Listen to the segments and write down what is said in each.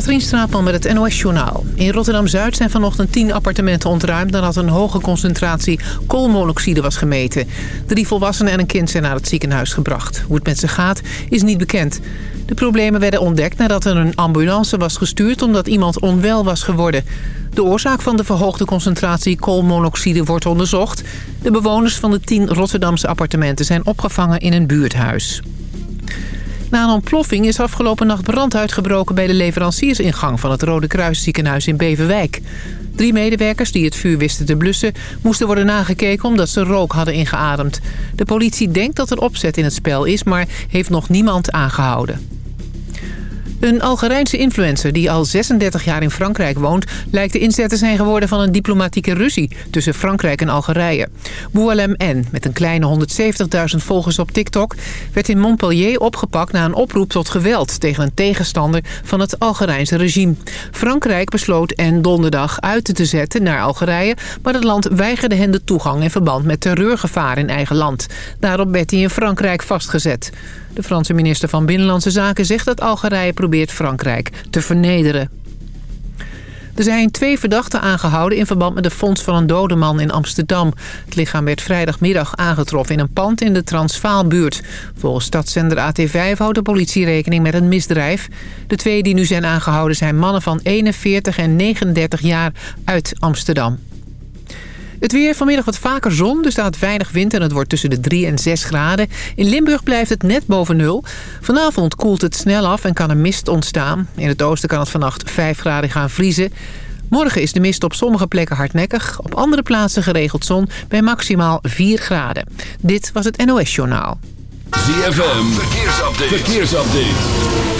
Katrien Straatman met het NOS-journaal. In Rotterdam-Zuid zijn vanochtend tien appartementen ontruimd... nadat een hoge concentratie koolmonoxide was gemeten. Drie volwassenen en een kind zijn naar het ziekenhuis gebracht. Hoe het met ze gaat, is niet bekend. De problemen werden ontdekt nadat er een ambulance was gestuurd... omdat iemand onwel was geworden. De oorzaak van de verhoogde concentratie koolmonoxide wordt onderzocht. De bewoners van de tien Rotterdamse appartementen zijn opgevangen in een buurthuis. Na een ontploffing is afgelopen nacht brand uitgebroken... bij de leveranciersingang van het Rode Kruis ziekenhuis in Beverwijk. Drie medewerkers die het vuur wisten te blussen... moesten worden nagekeken omdat ze rook hadden ingeademd. De politie denkt dat er opzet in het spel is... maar heeft nog niemand aangehouden. Een Algerijnse influencer die al 36 jaar in Frankrijk woont... lijkt de inzetter zijn geworden van een diplomatieke ruzie... tussen Frankrijk en Algerije. Boualem N, met een kleine 170.000 volgers op TikTok... werd in Montpellier opgepakt na een oproep tot geweld... tegen een tegenstander van het Algerijnse regime. Frankrijk besloot N donderdag uit te zetten naar Algerije... maar het land weigerde hen de toegang in verband met terreurgevaar in eigen land. Daarop werd hij in Frankrijk vastgezet. De Franse minister van Binnenlandse Zaken zegt dat Algerije probeert Frankrijk te vernederen. Er zijn twee verdachten aangehouden in verband met de fonds van een dode man in Amsterdam. Het lichaam werd vrijdagmiddag aangetroffen in een pand in de Transvaalbuurt. Volgens stadszender AT5 houdt de politie rekening met een misdrijf. De twee die nu zijn aangehouden zijn mannen van 41 en 39 jaar uit Amsterdam. Het weer vanmiddag wat vaker zon, er staat weinig wind en het wordt tussen de 3 en 6 graden. In Limburg blijft het net boven nul. Vanavond koelt het snel af en kan er mist ontstaan. In het oosten kan het vannacht 5 graden gaan vriezen. Morgen is de mist op sommige plekken hardnekkig. Op andere plaatsen geregeld zon bij maximaal 4 graden. Dit was het NOS Journaal. ZFM, verkeersupdate. verkeersupdate.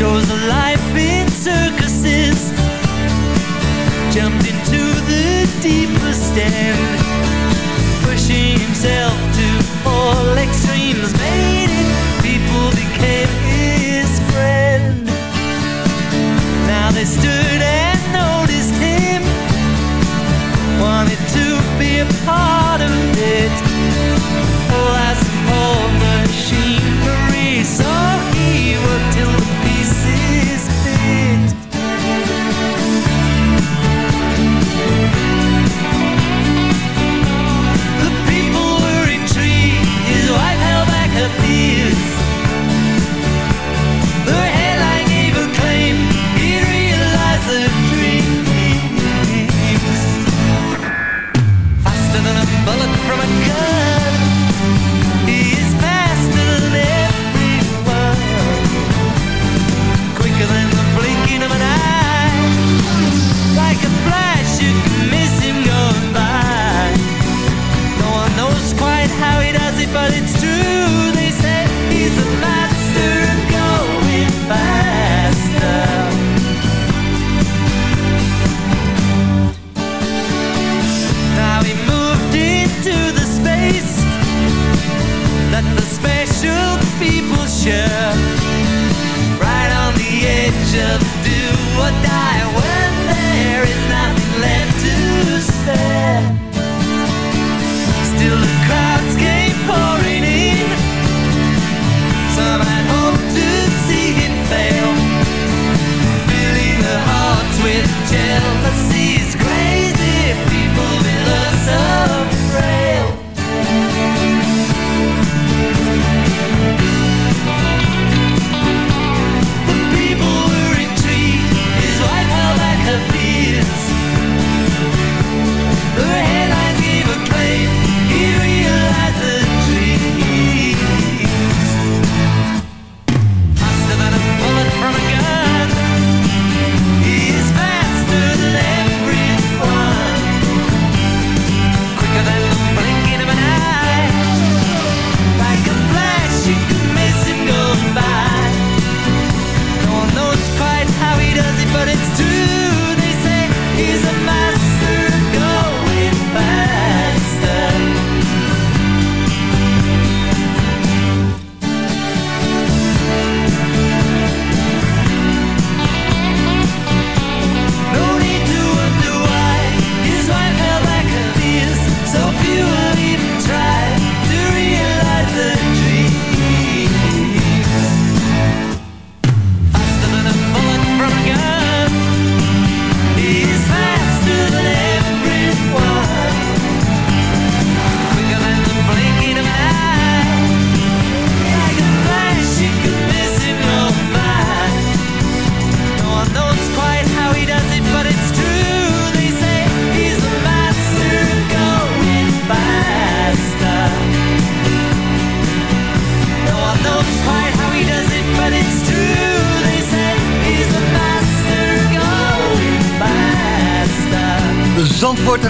chose a life in circuses Jumped into the deepest end Pushing himself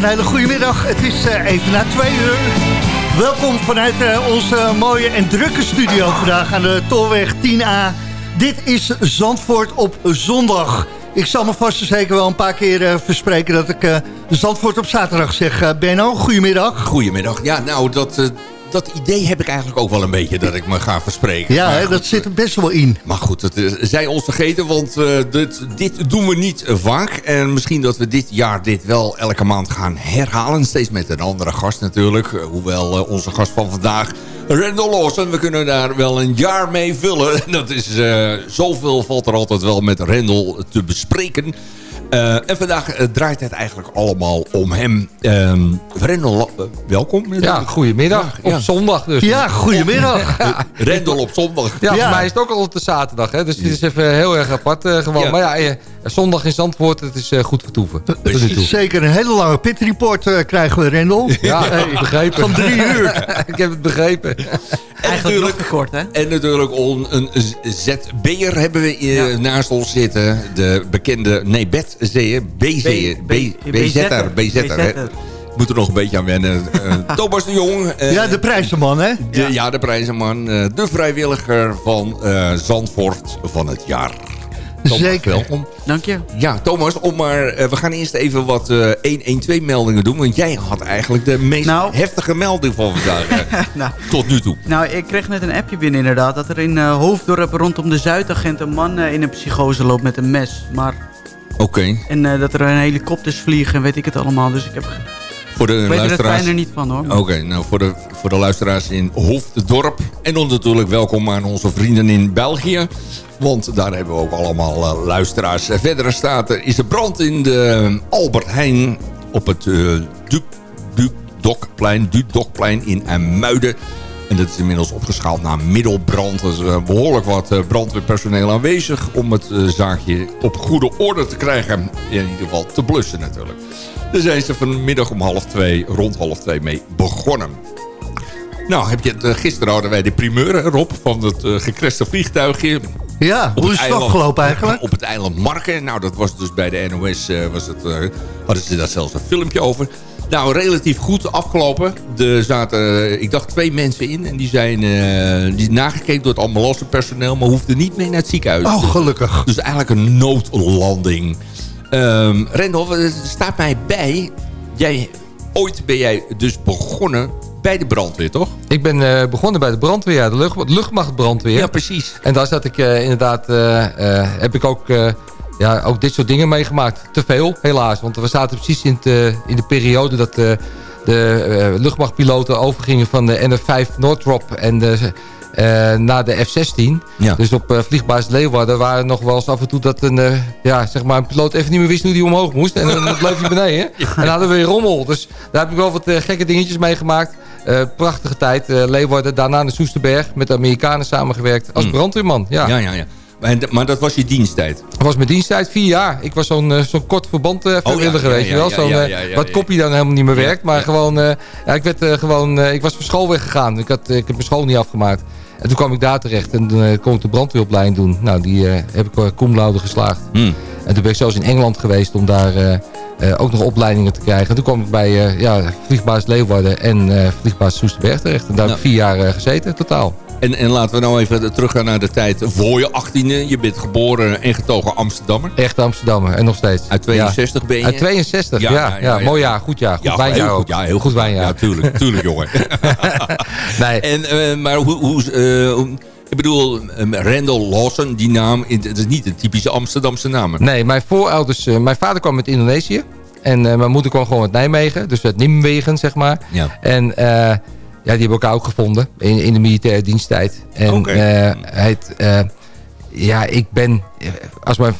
een hele goede middag. Het is uh, even na twee uur. Welkom vanuit uh, onze mooie en drukke studio vandaag aan de Tolweg 10A. Dit is Zandvoort op zondag. Ik zal me vast en zeker wel een paar keer uh, verspreken dat ik Zandvoort op zaterdag zeg. Benno, goedemiddag. Goedemiddag. Ja, nou, dat dat idee heb ik eigenlijk ook wel een beetje dat ik me ga verspreken. Ja, dat zit er best wel in. Maar goed, dat uh, zij ons vergeten, want uh, dit, dit, doen we niet vaak. En misschien dat we dit jaar dit wel elke maand gaan herhalen. Steeds met een andere gast natuurlijk. Uh, hoewel onze gast van vandaag, Randall Lawson, we kunnen daar wel een jaar mee vullen. Dat is, zoveel valt er altijd wel met Randall te bespreken. Uh, en vandaag uh, draait het eigenlijk allemaal om hem. Uh, Rendel, uh, welkom. Ja, goedemiddag. Ja, op ja. zondag dus. Ja, goedemiddag. Rendel op zondag. Ja, ja, voor mij is het ook al op de zaterdag. Hè? Dus dit is even heel erg apart gewoon. Maar ja, zondag in Zandvoort, het is goed vertoeven. Zeker een hele lange pitreport krijgen we, Rendel. Ja, hey, begrepen. Van drie uur. Ik heb het begrepen. En natuurlijk, kort, hè? En natuurlijk een, een ZB'er hebben we ja. naast ons zitten. De bekende, nee, zeeën, BZ'er, BZ'er, BZ'er. Moet er nog een beetje aan wennen. Uh, Thomas de Jong. Uh, ja, de prijzenman, hè? De, ja, de prijzenman. Uh, de vrijwilliger van Zandvoort van het jaar. Thomas, Zeker. Welkom. Dank je. Ja, Thomas, om maar, uh, we gaan eerst even wat uh, 112-meldingen doen. Want jij had eigenlijk de meest nou, heftige melding van vandaag. nou, tot nu toe. Nou, ik kreeg net een appje binnen inderdaad. Dat er in uh, Hoofddorp rondom de Zuidagent een man in een psychose loopt met een mes. Maar... Oké. Okay. En dat er een helikopters vliegen en weet ik het allemaal. Dus ik heb... Voor de weet luisteraars... er niet van hoor. Oké, okay, nou voor de, voor de luisteraars in Hoofddorp. En dan natuurlijk welkom aan onze vrienden in België. Want daar hebben we ook allemaal uh, luisteraars. Verder staat er, is er brand in de Albert Heijn op het uh, Dukdokplein Dukdokplein in Muiden. En dat is inmiddels opgeschaald naar middelbrand. Er is uh, behoorlijk wat uh, brandweerpersoneel aanwezig... om het uh, zaakje op goede orde te krijgen. In ieder geval te blussen natuurlijk. Daar zijn ze vanmiddag om half twee, rond half twee mee begonnen. Nou, heb je het, gisteren hadden wij de primeur erop van het gecrashte vliegtuigje. Ja, hoe is het afgelopen eigenlijk? Op het eiland Marken. Nou, dat was dus bij de NOS, was het, hadden ze daar zelfs een filmpje over. Nou, relatief goed afgelopen. Er zaten, ik dacht, twee mensen in. En die zijn uh, die nagekeken door het ambulancepersoneel. Maar hoefden niet mee naar het ziekenhuis. Oh, gelukkig. Dus eigenlijk een noodlanding. Um, Rendolf, het staat mij bij. Jij, ooit ben jij dus begonnen bij de brandweer, toch? Ik ben uh, begonnen bij de brandweer, ja, de lucht, luchtmachtbrandweer. Ja, precies. En daar zat ik uh, inderdaad, heb ik ook ja, ook dit soort dingen meegemaakt. Te veel, helaas. Want we zaten precies in, te, in de periode dat de, de uh, luchtmachtpiloten overgingen van de NF-5 Northrop en de, uh, naar de F-16. Ja. Dus op uh, vliegbasis Leeuwarden waren nog wel eens af en toe dat een, uh, ja, zeg maar een piloot even niet meer wist hoe hij omhoog moest. En dan bleef hij beneden. Ja. En dan hadden we weer rommel. Dus daar heb ik wel wat gekke dingetjes meegemaakt. prachtige tijd. Leeuwarden, daarna naar Soesterberg. Met de Amerikanen samengewerkt als mm. brandweerman. Ja, ja, ja. ja. Maar, dat was je diensttijd? Dat was mijn diensttijd, vier jaar. Ik was zo'n uh, zo'n kort verband uh, vrijwilliger oh, ja, ja, wel. Zo'n, uh, wat kopie dan helemaal niet meer werkt. Maar gewoon, ja, ik, werd, gewoon, ik was van school weggegaan. Ik, had, ik heb mijn school niet afgemaakt. En toen kwam ik daar terecht en toen kon ik de brandweeropleiding doen. Nou, die heb ik cum laude geslaagd. Hmm. En toen ben ik zelfs in Engeland geweest om daar ook nog opleidingen te krijgen. En toen kwam ik bij ja, vliegbaas Leeuwarden en vliegbaas Soesterberg terecht. En daar heb ik vier jaar gezeten totaal. En, en laten we nou even teruggaan naar de tijd voor je 18e. Je bent geboren en getogen Amsterdammer. Echt Amsterdammer en nog steeds. Uit 62 ben je? Uit 62, ja. Ja, ja, mooi jaar, goed jaar. Goed ja, wijnjaar heel goed, Ja, heel goed, wijnjaar. Ja, tuurlijk, tuurlijk jongen. nee. En, uh, maar hoe... hoe uh, ik bedoel, um, Randall Lawson, die naam, het is niet een typische Amsterdamse naam. Nee, mijn voorouders, uh, mijn vader kwam uit Indonesië. En mijn moeder kwam gewoon uit Nijmegen, dus uit Nimwegen, zeg maar. Ja. En ja, die hebben elkaar ook gevonden in, in de militaire diensttijd. En okay. uh, het, uh, ja, ik ben, als mijn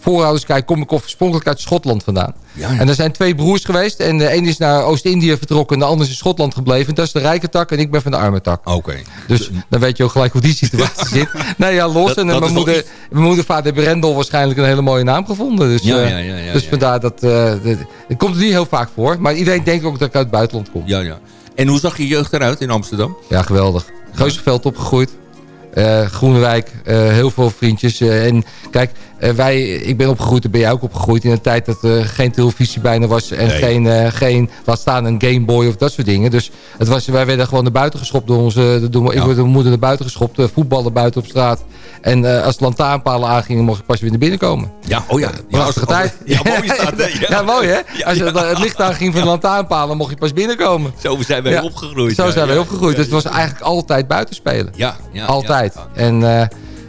voorouders kijken, kom ik oorspronkelijk uit Schotland vandaan. Ja, ja. En er zijn twee broers geweest. En de een is naar Oost-Indië vertrokken en de ander is in Schotland gebleven. Dat is de rijke tak en ik ben van de arme tak. Oké. Dus, dus dan weet je ook gelijk hoe die situatie zit. Nee, ja, los. en mijn, moeder, iets... mijn moedervader Brendel waarschijnlijk een hele mooie naam gevonden. Dus, ja, ja, ja, ja, dus vandaar dat... Uh, het komt er niet heel vaak voor. Maar iedereen denkt ook dat ik uit het buitenland kom. Ja, ja. En hoe zag je jeugd eruit in Amsterdam? Ja, geweldig. Geuzenveld opgegroeid. Groenewijk, heel veel vriendjes. en kijk, wij, ik ben opgegroeid, daar ben jij ook opgegroeid... in een tijd dat er geen televisie bijna was... en geen, geen, laat staan, een Game Boy of dat soort dingen. Dus het was, wij werden gewoon naar buiten geschopt door onze... Door, Ik door mijn moeder naar buiten geschopt, voetballen buiten op straat... En uh, als lantaarnpalen aangingen, mocht je pas weer naar binnen komen. Ja, oh ja. Prachtige tijd. Ja, mooi staat? Ja. mooi hè? Als het, het licht aanging van de lantaarnpalen, mocht je pas binnenkomen. Zo zijn wij opgegroeid. Zo zijn wij opgegroeid. Dus het was eigenlijk altijd buitenspelen. Ja. ja altijd. En uh,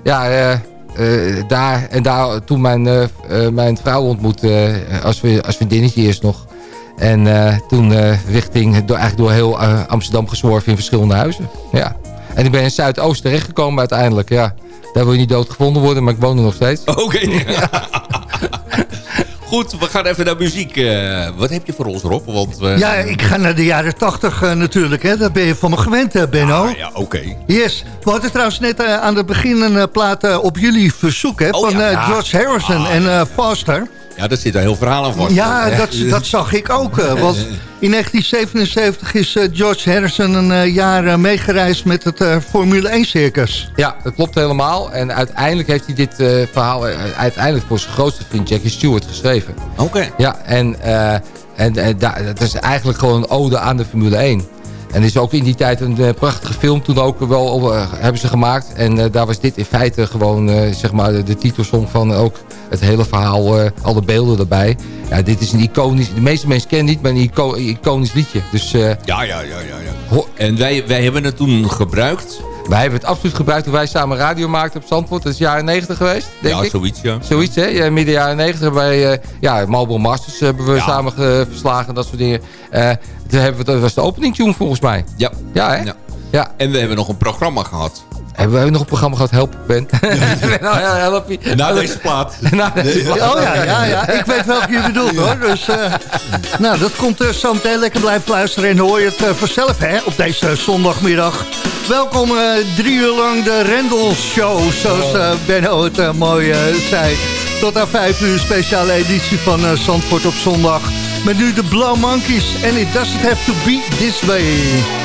ja... Uh, uh, daar, en daar toen mijn, mijn vrouw ontmoette als, we, als vriendinnetje eerst nog. En toen richting, door, eigenlijk door heel Amsterdam gezworven in verschillende huizen. Ja. En ik ben in Zuidoost terechtgekomen uiteindelijk, ja. Daar wil je niet doodgevonden worden, maar ik woon er nog steeds. Oké. Goed, we gaan even naar muziek. Uh, wat heb je voor ons, Rob? Want, uh... Ja, ik ga naar de jaren 80 uh, natuurlijk. Hè. Dat ben je van me gewend, Benno. Ah, ja, oké. Okay. Yes. We hadden trouwens net aan het begin een plaat op jullie verzoek... Hè, oh, van ja. George Harrison ah, en Foster. Ja, daar zit een heel verhaal aan vast. Ja, dat, dat zag ik ook. Uh, want in 1977 is uh, George Harrison een uh, jaar meegereisd met het Formule 1 circus. Ja, dat klopt helemaal. En uiteindelijk heeft hij dit verhaal uiteindelijk voor zijn grootste vriend Jackie Stewart geschreven. Oké. Ja, en, en, en dat is eigenlijk gewoon een ode aan de Formule 1. En er is ook in die tijd een uh, prachtige film toen ook wel uh, hebben ze gemaakt. En uh, daar was dit in feite gewoon zeg maar de, de titelsong van ook het hele verhaal, alle beelden erbij. Ja, dit is een iconisch, de meeste mensen kennen niet, maar een ico iconisch liedje. Dus, ja, ja, ja, ja. ja. En wij, wij hebben het toen gebruikt wij hebben het absoluut gebruikt toen wij samen radio maakten op Zandvoort. Dat is jaren 90 geweest, denk ja, ik. zoiets, ja. Zoiets, hè? Ja, midden jaren 90 hebben wij... Uh, ja, Marlboro Masters hebben we samen verslagen, dat soort dingen. Hebben we, dat was de opening tune volgens mij. Ja. Ja, hè? Ja. ja. En we hebben nog een programma gehad. Hebben we nog een programma gehad? Help, Ben. nou, ja, help je. Na deze plaat. Na deze plaat. Oh ja, ja, ja. Ik weet welke je bedoelt hoor. Dus, uh, nou, dat komt uh, zo meteen lekker blijven luisteren. En hoor je het uh, vanzelf hè, op deze zondagmiddag. Welkom drie uur lang de Rendel Show. Zoals Benno het mooi zei. Tot aan vijf uur speciale editie van Zandvoort op zondag. Met nu de Blow Monkeys. En it doesn't have to be this way.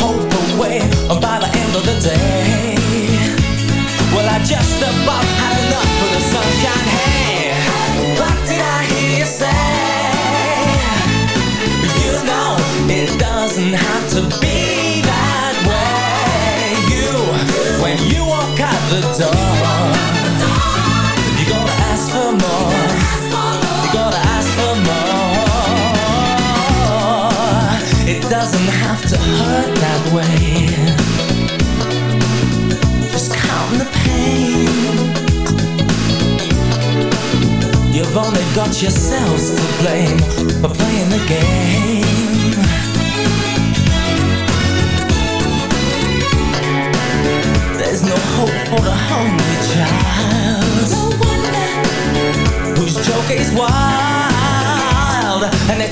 hope away by the end of the day. Well, I just about had enough of the sunshine. Hey, what did I hear you say? You know it doesn't have to be that way. You, when you walk out the door,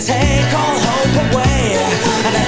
take all hope away.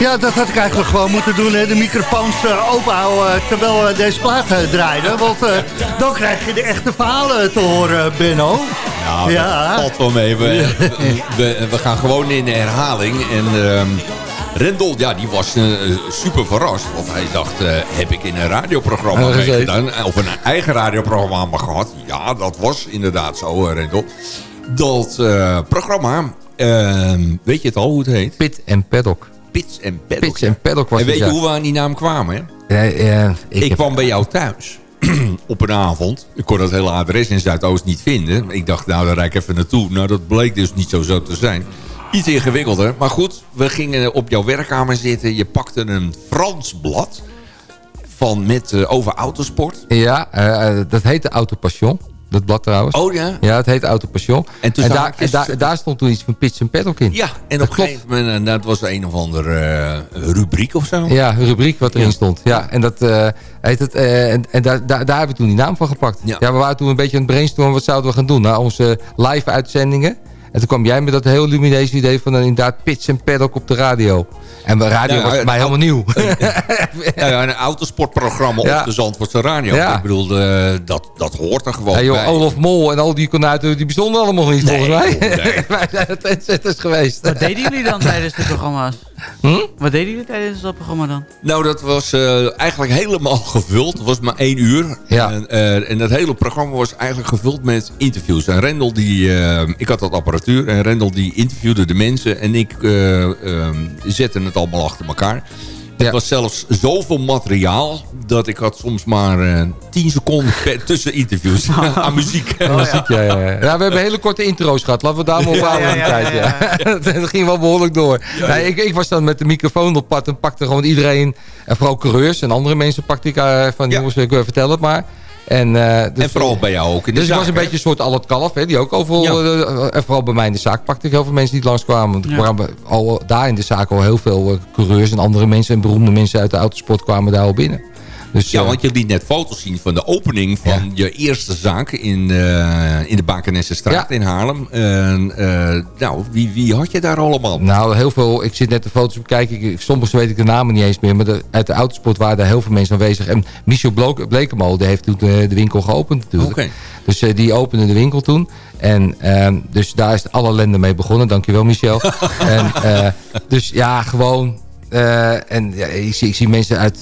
Ja, dat had ik eigenlijk gewoon moeten doen. Hè? De microfoons eh, openhouden eh, terwijl eh, deze plaat draaide. Want eh, dan krijg je de echte verhalen te horen, Benno. Nou, Ja. dat valt wel mee. We, we, we gaan gewoon in de herhaling. En ehm Rendel, ja, die was super verrast. Want hij dacht, eh, heb ik in een radioprogramma Ja, gezeten. meegedaan? Of een eigen radioprogramma gehad? Ja, dat was inderdaad zo, Rendel. Dat eh, programma, ehm, weet je het al hoe het heet? Pit en Paddock. Pits en Paddock. Pits en Paddock was En weet je hoe we aan die naam kwamen? Hè? Ik, heb- kwam bij jou thuis op een avond. Ik kon dat hele adres in Zuidoost niet vinden. Ik dacht, nou, daar rijd ik even naartoe. Nou, dat bleek dus niet zo zo te zijn. Iets ingewikkelder. Maar goed, we gingen op jouw werkkamer zitten. Je pakte een Frans blad van, met, eh, over autosport. Ja, eh, eh, dat heette Autopassion. Dat blad trouwens. Oh ja? Ja, het heet Autopassion. En toen en, daar, en daar, daar stond toen iets van Pits en Paddock in. Ja, en Dat op een klopt. gegeven moment, eh, dat was een of andere eh, rubriek of zo. Ja, rubriek wat erin Ja. stond. Ja, en dat eh, heet het. en en daar, daar, daar hebben we toen die naam van gepakt. Ja. Ja. we waren toen een beetje aan het brainstormen. Wat zouden we gaan doen? Nou, onze live uitzendingen. En toen kwam jij met dat heel lumineuze idee van inderdaad pitch en paddock op de radio. En bij radio Ja, was het mij nou, helemaal nieuw. Nou ja, een autosportprogramma Ja. op de Zandvoortse radio. Ja. Ik bedoel, eh, dat, dat hoort er gewoon Hey, joh, bij. Olaf Mol en al die konuiten, die bestonden allemaal niet volgens mij. joh, nee. Wij zijn de trendsetters geweest. Wat deden jullie dan tijdens de programma's? Hm? Wat deden jullie tijdens dat programma dan? Nou, dat was eh, eigenlijk helemaal gevuld. Het was maar één uur. Ja. En, eh, en dat hele programma was eigenlijk gevuld met interviews. En Rendel, die, eh, ik had dat apparatuur. En Rendel die interviewde de mensen. En ik eh, eh, zette het allemaal achter elkaar. Het Ja. was zelfs zoveel materiaal dat ik had soms maar eh 10 seconden tussen interviews aan muziek. Muziek, ja, ja, ja. Ja, we hebben hele korte intro's gehad. Laten we daar maar op houden ja, tijd. Dat ging wel behoorlijk door. Nee, ik, ik was dan met de microfoon op pad en pakte gewoon iedereen, en vooral coureurs en andere mensen pakte ik eh, van Ja. jongens, ik eh, vertel het maar. En, eh, dus, En vooral bij jou ook in de Dus ik was een beetje een soort al het kalf, hè, die ook overal, Ja. eh, en vooral bij mij in de zaak pakte ik heel veel mensen die langskwamen. Want er Ja. kwamen al, daar in de zaak al heel veel eh, coureurs en andere mensen en beroemde mensen uit de autosport kwamen daar al binnen. Dus, Ja, eh, want je liet net foto's zien van de opening van Ja. je eerste zaak in, eh, in de Bakenessenstraat Ja. in Haarlem. Eh, nou, wie, wie had je daar allemaal? Nou, heel veel. Ik zit net de foto's bekijken. Ik, soms weet ik de namen niet eens meer. Maar de, uit de autosport waren daar heel veel mensen aanwezig. En Michel Blekemolen die heeft toen de, de winkel geopend natuurlijk. Dus die opende de winkel toen. En ehm, dus daar is alle ellende mee begonnen. Dankjewel Michel. en, dus ja, gewoon... eh, en ja, ik, zie, ik zie mensen uit,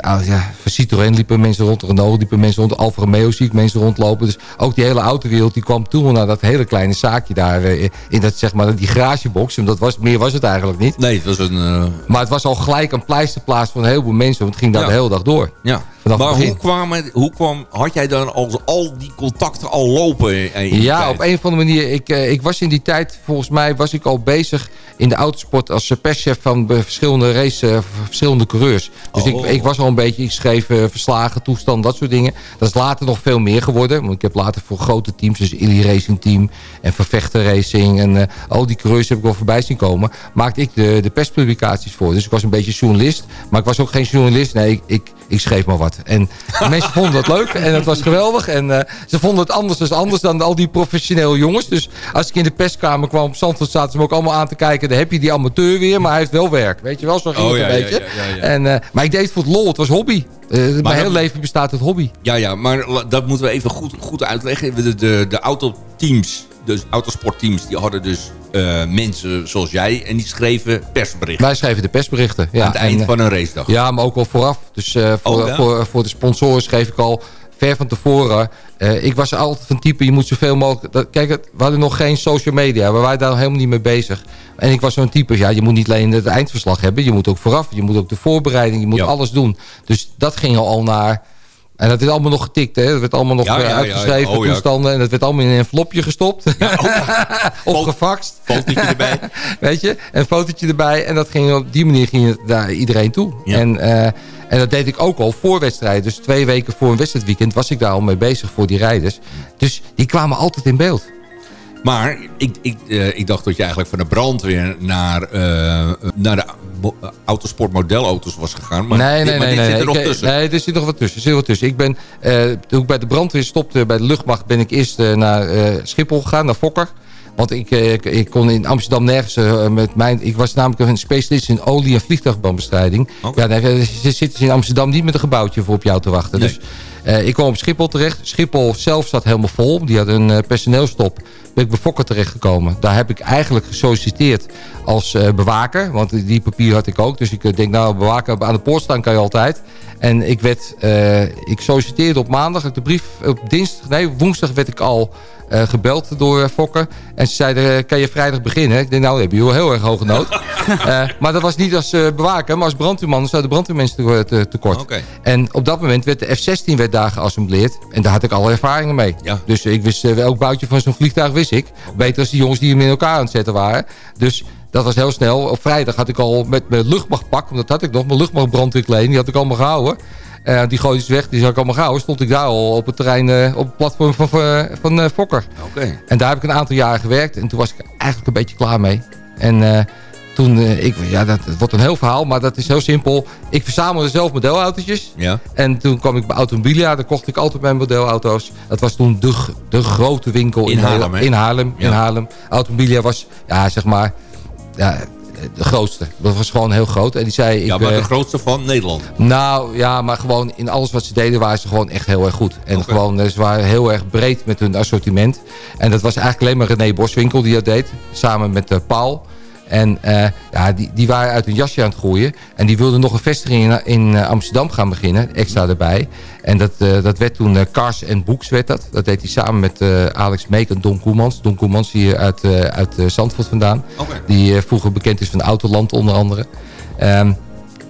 ah, ja, van Citroën liepen mensen rond, Renault liepen mensen rond, Alfa Romeo zie ik mensen rondlopen. Dus ook die hele autowereld die kwam toen naar dat hele kleine zaakje daar in dat zeg maar die garagebox. Dat was, meer was het eigenlijk niet. Nee, het was een... Maar het was al gelijk een pleisterplaats van een heleboel mensen, want het ging daar Ja. de hele dag door. ja. Maar begin. hoe, kwam, hoe kwam... Had jij dan al, al die contacten al lopen? Ja, tijd? op een of andere manier. Ik, eh, ik was in die tijd, volgens mij was ik al bezig in de autosport als perschef van verschillende race, eh, verschillende coureurs. Dus ik, Oh. ik was al een beetje, ik schreef eh, verslagen, toestanden, dat soort dingen. Dat is later nog veel meer geworden. Want ik heb later voor grote teams, dus Illy Racing Team en Vervechter Racing en al die coureurs heb ik wel voorbij zien komen. Maakte ik de, de perspublicaties voor. Dus ik was een beetje journalist, maar ik was ook geen journalist. Nee, ik, ik, ik schreef maar wat. En de mensen vonden dat leuk en het was geweldig. En eh, ze vonden het anders dan anders dan al die professionele jongens. Dus als ik in de perskamer kwam op Zandvoort, zaten ze me ook allemaal aan te kijken. Dan heb je die amateur weer, maar hij heeft wel werk. Weet je wel, zo ging Oh, het een ja, beetje. ja, ja, ja. En, eh, maar ik deed het voor het lol, het was hobby. Eh, mijn hele leven bestaat uit hobby. Ja, ja, maar dat moeten we even goed, goed uitleggen. De, de, de autoteams, dus autosportteams, die hadden dus eh, mensen zoals jij. En die schreven persberichten Wij schreven de persberichten. Ja, aan het eind eh, van een racedag. Ja, maar ook wel vooraf. Dus eh, voor, Oh, ja? voor, voor de sponsoren schreef ik al ver van tevoren. ik was altijd van type, je moet zoveel mogelijk... Dat, kijk, we hadden nog geen social media. We waren daar helemaal niet mee bezig. En ik was zo'n type, ja, je moet niet alleen het eindverslag hebben. Je moet ook vooraf, je moet ook de voorbereiding, je moet Ja. alles doen. Dus dat ging al naar... En dat is allemaal nog getikt, hè? Dat werd allemaal nog Ja, eh, ja, uitgeschreven, ja. Oh, ja. toestanden. En dat werd allemaal in een envelopje gestopt. of Fo- gefaxt. Fotootje erbij. Weet je? Een fotootje erbij. En dat ging op die manier ging het daar iedereen toe. En, eh, en dat deed ik ook al voor wedstrijden. Dus twee weken voor een wedstrijdweekend was ik daar al mee bezig voor die rijders. Dus die kwamen altijd in beeld. Maar ik, ik, eh, ik dacht dat je eigenlijk van de brandweer naar, eh, naar de eh, autosportmodelauto's was gegaan. Maar nee, nee, maar nee. nee, zit er nog Ik, tussen. Nee, er zit nog wat tussen. Er zit wat tussen. Ik ben, toen ik bij de brandweer stopte, bij de luchtmacht, ben ik eerst naar Schiphol gegaan, naar Fokker. Want ik, ik, ik kon in Amsterdam nergens met mijn... Ik was namelijk een specialist in olie- en vliegtuigbrandbestrijding. Oké. Ja, daar ze zitten ze in Amsterdam niet met een gebouwtje voor op jou te wachten. Nee. Dus ik kwam op Schiphol terecht. Schiphol zelf zat helemaal vol. Die had een personeelstop. Ben ik bij Fokker terechtgekomen. Daar heb ik eigenlijk gesolliciteerd als eh, bewaker. Want die- papier had ik ook. Dus ik eh, denk, nou, bewaker aan de poort staan kan je altijd. En ik werd, eh, ik solliciteerde op maandag. Ik de brief op dinsdag, nee, woensdag werd ik al eh, gebeld door eh, Fokker. En ze zeiden, eh, kan je vrijdag beginnen? Ik denk, nou, heb je wel heel erg hoge nood. Maar dat was niet als eh, bewaker, maar als brandweerman. Dan zouden de brandweermensen te- te- tekort. En op dat moment werd de F-16 werd daar geassembleerd. En daar had ik al ervaringen mee. Ja. Dus ik wist, elk boutje van zo'n vliegtuig wist ik. Beter als die jongens die hem in elkaar aan het zetten waren. Dus dat was heel snel. Op vrijdag had ik al met mijn luchtmachtpak, want dat had ik nog, mijn luchtmachtbrandweerkleding, die had ik allemaal gehouden. Eh, die gooide ze weg, die zag ik allemaal gehouden. Stond ik daar al op het terrein, eh, op het platform van, van, eh, Fokker. Oké. En daar heb ik een aantal jaren gewerkt. En toen was ik eigenlijk een beetje klaar mee. En toen, ik, ja, dat, dat wordt een heel verhaal, maar dat is heel simpel. Ik verzamelde zelf modelautootjes. Ja. En toen kwam ik bij Automobilia, daar kocht ik altijd mijn modelauto's. Dat was toen de, de grote winkel In in, Haarlem? In Haarlem, Ja. in Haarlem. Automobilia was, ja, zeg maar, ja, de grootste. Dat was gewoon heel groot. En die zei, ja, ik, maar eh, de grootste van Nederland. nou ja, maar gewoon in alles wat ze deden waren ze gewoon echt heel erg goed. En gewoon, eh, ze waren heel erg breed met hun assortiment. En dat was eigenlijk alleen maar René Boswinkel die dat deed. Samen met eh, Paul. En eh, ja, die, die waren uit een jasje aan het groeien. En die wilden nog een vestiging in, in eh, Amsterdam gaan beginnen. Extra erbij. En dat, eh, dat werd toen Cars and Books werd dat. Dat deed hij samen met Alex Meek en Don Koemans. Don Koemans hier uit, uit Zandvoort vandaan. Die vroeger bekend is van Autoland onder andere. Ehm,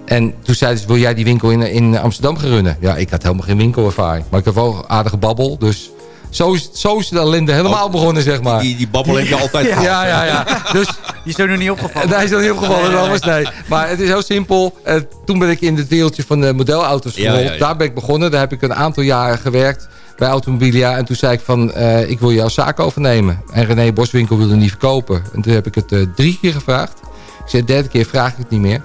en toen zeiden ze, wil jij die winkel in, in Amsterdam gaan runnen? Ja, ik had helemaal geen winkelervaring. Maar ik heb wel aardige babbel. Dus zo is, zo is de ellende helemaal Oh, begonnen, zeg maar. Die, die babbel heb je altijd ja, gehad. ja, ja. Dus Die is er nog niet opgevallen. daar is nog niet opgevallen. Nee, nee, anders, nee. Maar het is heel simpel. Eh, toen ben ik in het wereldje van de modelauto's Ja, gerold. ja, ja. Daar ben ik begonnen. Daar heb ik een aantal jaren gewerkt bij Automobilia. En toen zei ik van, eh, ik wil jouw zaak overnemen. En René Boswinkel wilde niet verkopen. En toen heb ik het eh, drie keer gevraagd. Ik zei, de derde keer vraag ik het niet meer.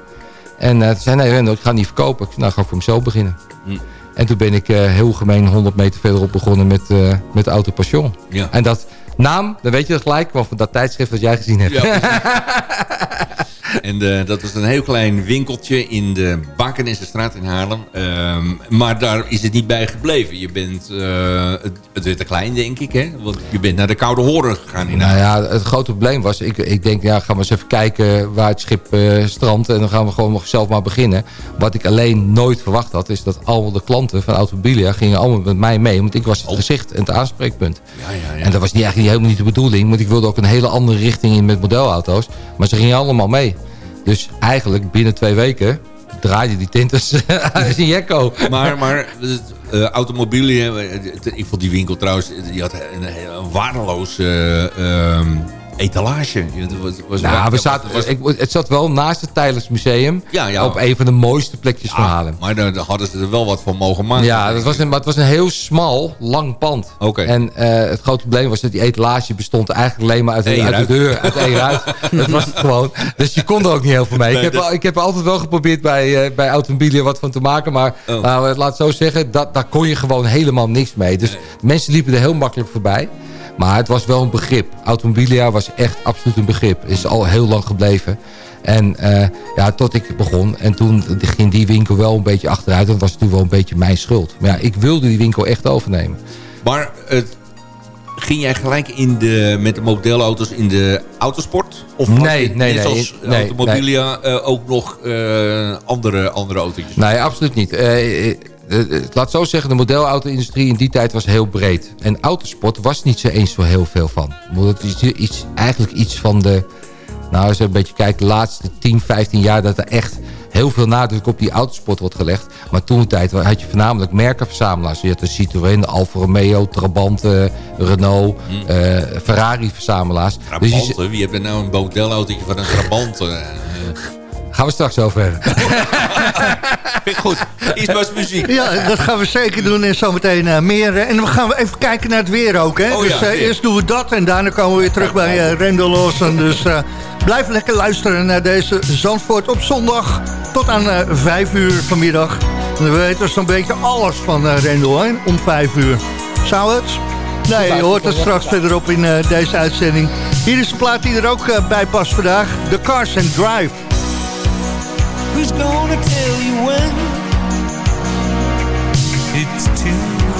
En eh, toen zei nee, Rendo, ik ga niet verkopen. Ik zei, nou, ga ik voor mezelf beginnen. Hm. En toen ben ik eh, heel gemeen 100 meter verderop begonnen met, eh met de Auto Passion. Ja. En dat naam, dan weet je dat gelijk, want van dat tijdschrift dat jij gezien hebt. Ja, En eh, dat was een heel klein winkeltje in de Bakenessenstraat in Haarlem. Ehm, maar daar is het niet bij gebleven. Je bent, eh, het, het werd te klein, denk ik. Hè? Want je bent naar de Koude Horen gegaan in Nou ja, het grote probleem was, ik, ik denk, ja, gaan we eens even kijken waar het schip eh, strandt. En dan gaan we gewoon nog zelf maar beginnen. Wat ik alleen nooit verwacht had, is dat al de klanten van Automobilia gingen allemaal met mij mee. Want ik was het Oh. gezicht en het aanspreekpunt. Ja, ja, ja. En dat was niet, eigenlijk helemaal niet de bedoeling. Want ik wilde ook een hele andere richting in met modelauto's. Maar ze gingen allemaal mee. Dus eigenlijk binnen twee weken draaide die tinters als een jekko. Maar, maar uh, automobielen, ik vond die winkel trouwens, die had een, een etalage. Het, was, was nou, we zaten, was, ik, het zat wel naast het Tijdens Museum. Ja, ja. Op een van de mooiste plekjes van Haarlem. Maar daar hadden ze er wel wat van mogen maken. Ja, dat was een, maar het was een heel smal, lang pand. Oké. En uh, het grote probleem was dat die etalage bestond eigenlijk alleen maar uit, de, uit de deur, uit één ruit. dat was het gewoon. Dus je kon er ook niet heel veel mee. Nee, ik, heb, dat... ik heb altijd wel geprobeerd bij, uh, bij Automobilia wat van te maken. Maar oh. nou, laat het zo zeggen, dat, daar kon je gewoon helemaal niks mee. Dus nee. mensen liepen er heel makkelijk voorbij. Maar het was wel een begrip. Automobilia was echt absoluut een begrip. Is al heel lang gebleven. En uh, ja, tot ik begon. En toen ging die winkel wel een beetje achteruit. Dat was natuurlijk wel een beetje mijn schuld. Maar ja, ik wilde die winkel echt overnemen. Maar het, ging jij gelijk in de, met de modelauto's in de autosport? Of nee, nee, net nee. Zoals nee, Automobilia nee. Uh, ook nog uh, andere, andere autootjes? Nee, absoluut niet. Uh, eh, eh, laat zo zeggen, de modelauto-industrie in die tijd was heel breed. En autosport was niet zo eens zo heel veel van. Het is iets, eigenlijk iets van de... Nou, als je een beetje kijkt, de laatste 10, 15 jaar... dat er echt heel veel nadruk op die autosport wordt gelegd. Maar toen de tijd had je voornamelijk merkenverzamelaars. Je had de Citroën, Alfa Romeo, Trabant, eh, Renault, eh, Ferrari-verzamelaars. Dus je- wie heeft er nou een modelautootje van een Trabant? gaan we straks over hebben. Vind ik goed. Muziek. Ja, dat gaan we zeker doen en zometeen eh, meer. En we gaan even kijken naar het weer ook. Hè? Oh dus ja, eh, eerst doen we dat en daarna komen we weer terug bij eh Randall Lawson. Dus eh, blijf lekker luisteren naar deze Zandvoort op zondag. Tot aan eh 5 uur vanmiddag. En we weten zo'n beetje alles van Randall hè? om 5 uur. Zou het? Nee, je hoort het straks verderop in eh, deze uitzending. Hier is de plaat die er ook bij past vandaag. The Cars and Drive.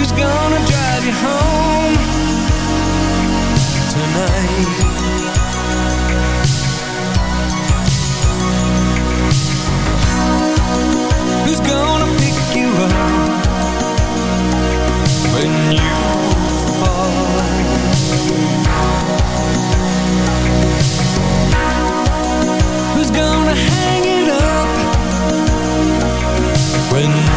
Who's gonna drive you home tonight? Who's gonna pick you up when you fall? Who's gonna hang it up when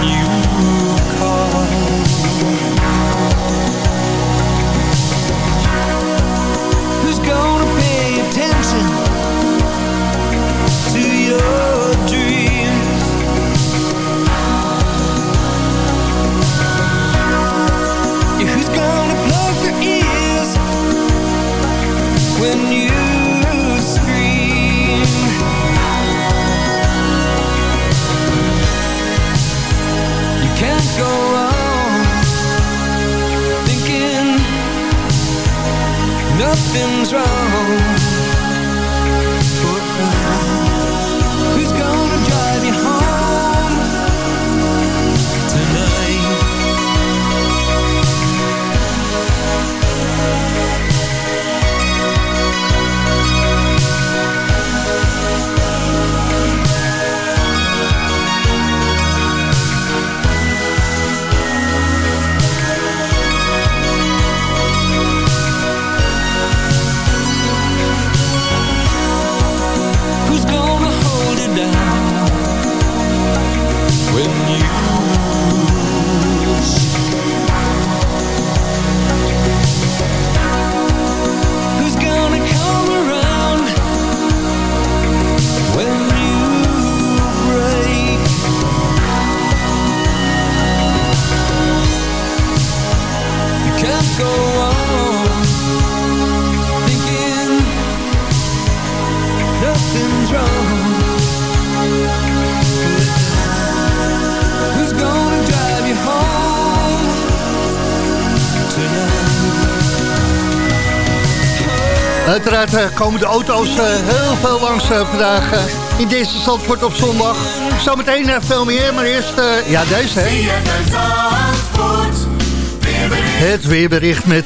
Uiteraard eh, komen de auto's eh, heel veel langs eh, vandaag in deze Zandvoort op zondag. Zometeen veel meer, maar eerst eh, ja, deze hè. Het weerbericht met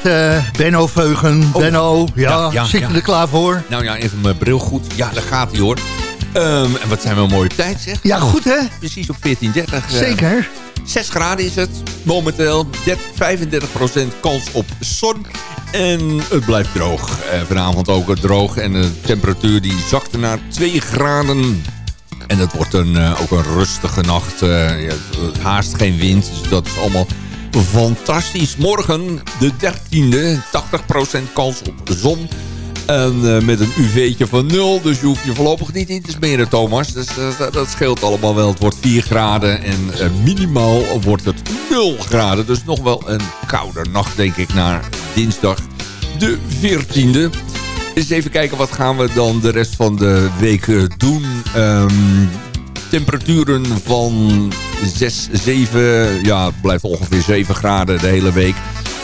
Benno Veugen. Benno, ja, Ja, ja, zit je ja. er klaar voor? Nou ja, even mijn bril goed. Ja, daar gaat hij hoor. Ehm, en wat zijn we een mooie tijd zeg. Ja, goed hè? Precies op 14.30. eh, Zeker. 6 graden is het momenteel. 30, 35% kans op zon. En het blijft droog. Eh, vanavond ook het droog. En de temperatuur die zakte naar 2 graden. En het wordt een, eh, ook een rustige nacht. eh, ja, haast geen wind. Dus dat is allemaal fantastisch. Morgen de 13e. 80% kans op zon. En eh, met een UV'tje van 0. Dus je hoeft je voorlopig niet in te smeren, Thomas. Dus eh, dat, scheelt allemaal wel. Het wordt 4 graden. En eh, minimaal wordt het 0 graden. Dus nog wel een koude nacht, denk ik, naar dinsdag de 14e. Eens even kijken, wat gaan we dan de rest van de week doen? Ehm, temperaturen van 6, 7, ja, het blijft ongeveer 7 graden de hele week.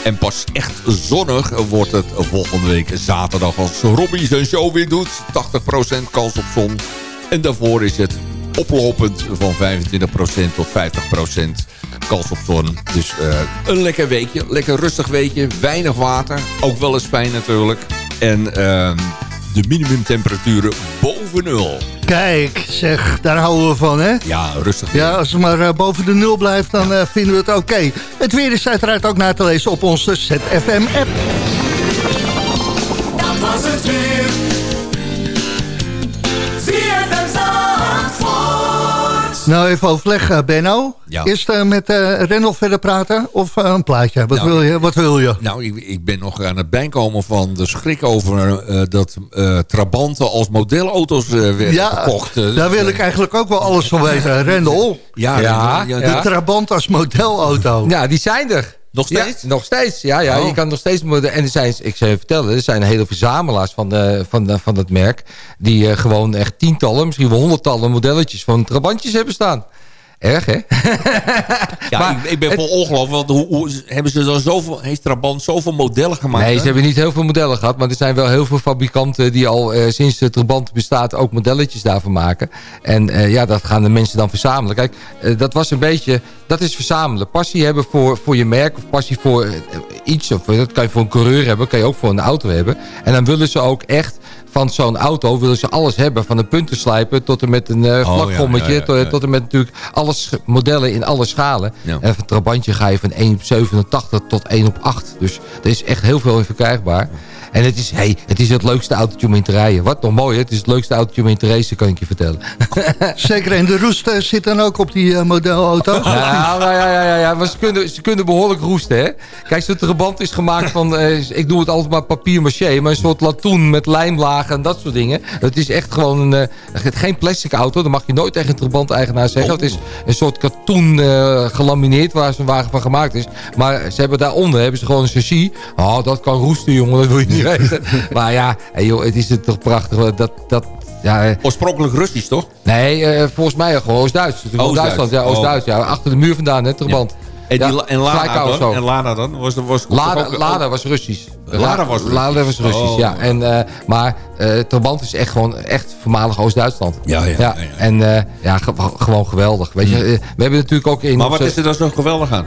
En pas echt zonnig wordt het volgende week zaterdag als Robbie zijn show weer doet. 80% kans op zon. En daarvoor is het oplopend van 25% tot 50% kans op zon. Dus eh, een lekker weekje, lekker rustig weekje, weinig water. Ook wel eens fijn natuurlijk. En ehm, de minimumtemperaturen boven nul. Kijk, zeg, daar houden we van, hè? Ja, rustig. Ja, als het maar eh, boven de nul blijft, dan eh, vinden we het oké. Het weer is uiteraard ook na te lezen op onze ZFM-app. Dat was het weer. Nou, even overleg, eh, Benno. Ja. Eerst eh, met eh Randolph verder praten of een plaatje? Wat, Nou, wil je, wat wil je? Nou, ik, ik ben nog aan het bijkomen van de schrik over eh, dat eh, Trabanten als modelauto's werden Ja, gekocht. Daar wil ik eigenlijk ook wel alles van weten. Rendel, Ja, Ja, ja, ja. de Trabant als modelauto. Ja, die zijn er. Nog steeds? Ja, nog steeds, ja. ja. Oh. Je kan nog steeds... En er zijn, ik zou je vertellen, er zijn hele verzamelaars van, de, van, de, van het merk... die eh, gewoon echt tientallen, misschien wel honderdtallen modelletjes van trabantjes hebben staan. Erg, hè? Ja, Maar ik, ik ben vol ongeloof. Want hoe, hoe, hebben ze dan zoveel, heeft Trabant zoveel modellen gemaakt? Nee, hè? ze hebben niet heel veel modellen gehad. Maar er zijn wel heel veel fabrikanten die al eh, sinds de Trabant bestaat ook modelletjes daarvan maken. En eh, ja, dat gaan de mensen dan verzamelen. Kijk, eh, dat was een beetje, dat is verzamelen. Passie hebben voor, voor je merk of passie voor iets. Of, dat kan je voor een coureur hebben, kan je ook voor een auto hebben. En dan willen ze ook echt van zo'n auto willen ze alles hebben. Van een puntenslijper tot en met een Oh, vlakgommetje. ja, ja, ja, ja. Tot, tot en met natuurlijk alles modellen in alle schalen. En van Trabantje ga je van 1 op 87 tot 1 op 8. Dus er is echt heel veel in verkrijgbaar. En het is, hey, het is het leukste autootje om in te rijden. Wat nog mooi, hè? het is het leukste autootje om in te racen, kan ik je vertellen. Zeker, en de roest eh, zit dan ook op die eh, modelauto's? Nou, ja, ja, ja, ja. Maar ze kunnen, ze kunnen behoorlijk roesten, hè. Kijk, zo'n trabant is gemaakt van... eh, ik doe het altijd maar papier maché, maar een soort latoen met lijmlagen en dat soort dingen. Het is echt gewoon een... geen plastic auto, dat mag je nooit tegen een trabant-eigenaar zeggen. Het is een soort katoen gelamineerd waar zo'n wagen van gemaakt is. Maar ze hebben daaronder hebben ze gewoon een chassis. Oh, dat kan roesten, jongen, dat wil je niet maar ja, hey, joh, het is toch prachtig. Dat, dat, ja, eh, Oorspronkelijk Russisch, toch? Nee, eh, volgens mij gewoon Oost-Duits. Oost-Duits. Oost-Duitsland, ja, Oh. Oost-Duits. Ja, achter de muur vandaan, hè, Trabant. En, die, Ja, en, of dan? zo. en Lada dan? Was, was, Lada, ook- Lada was Russisch. Lada was Russisch. Lada was Russisch, Oh. ja. En, eh, maar eh Trabant is echt gewoon echt voormalig Oost-Duitsland. Ja, ja, ja, ja. En eh, ja, ge- gewoon geweldig. Weet je, eh, we hebben natuurlijk ook in... Maar wat is er dan zo geweldig aan?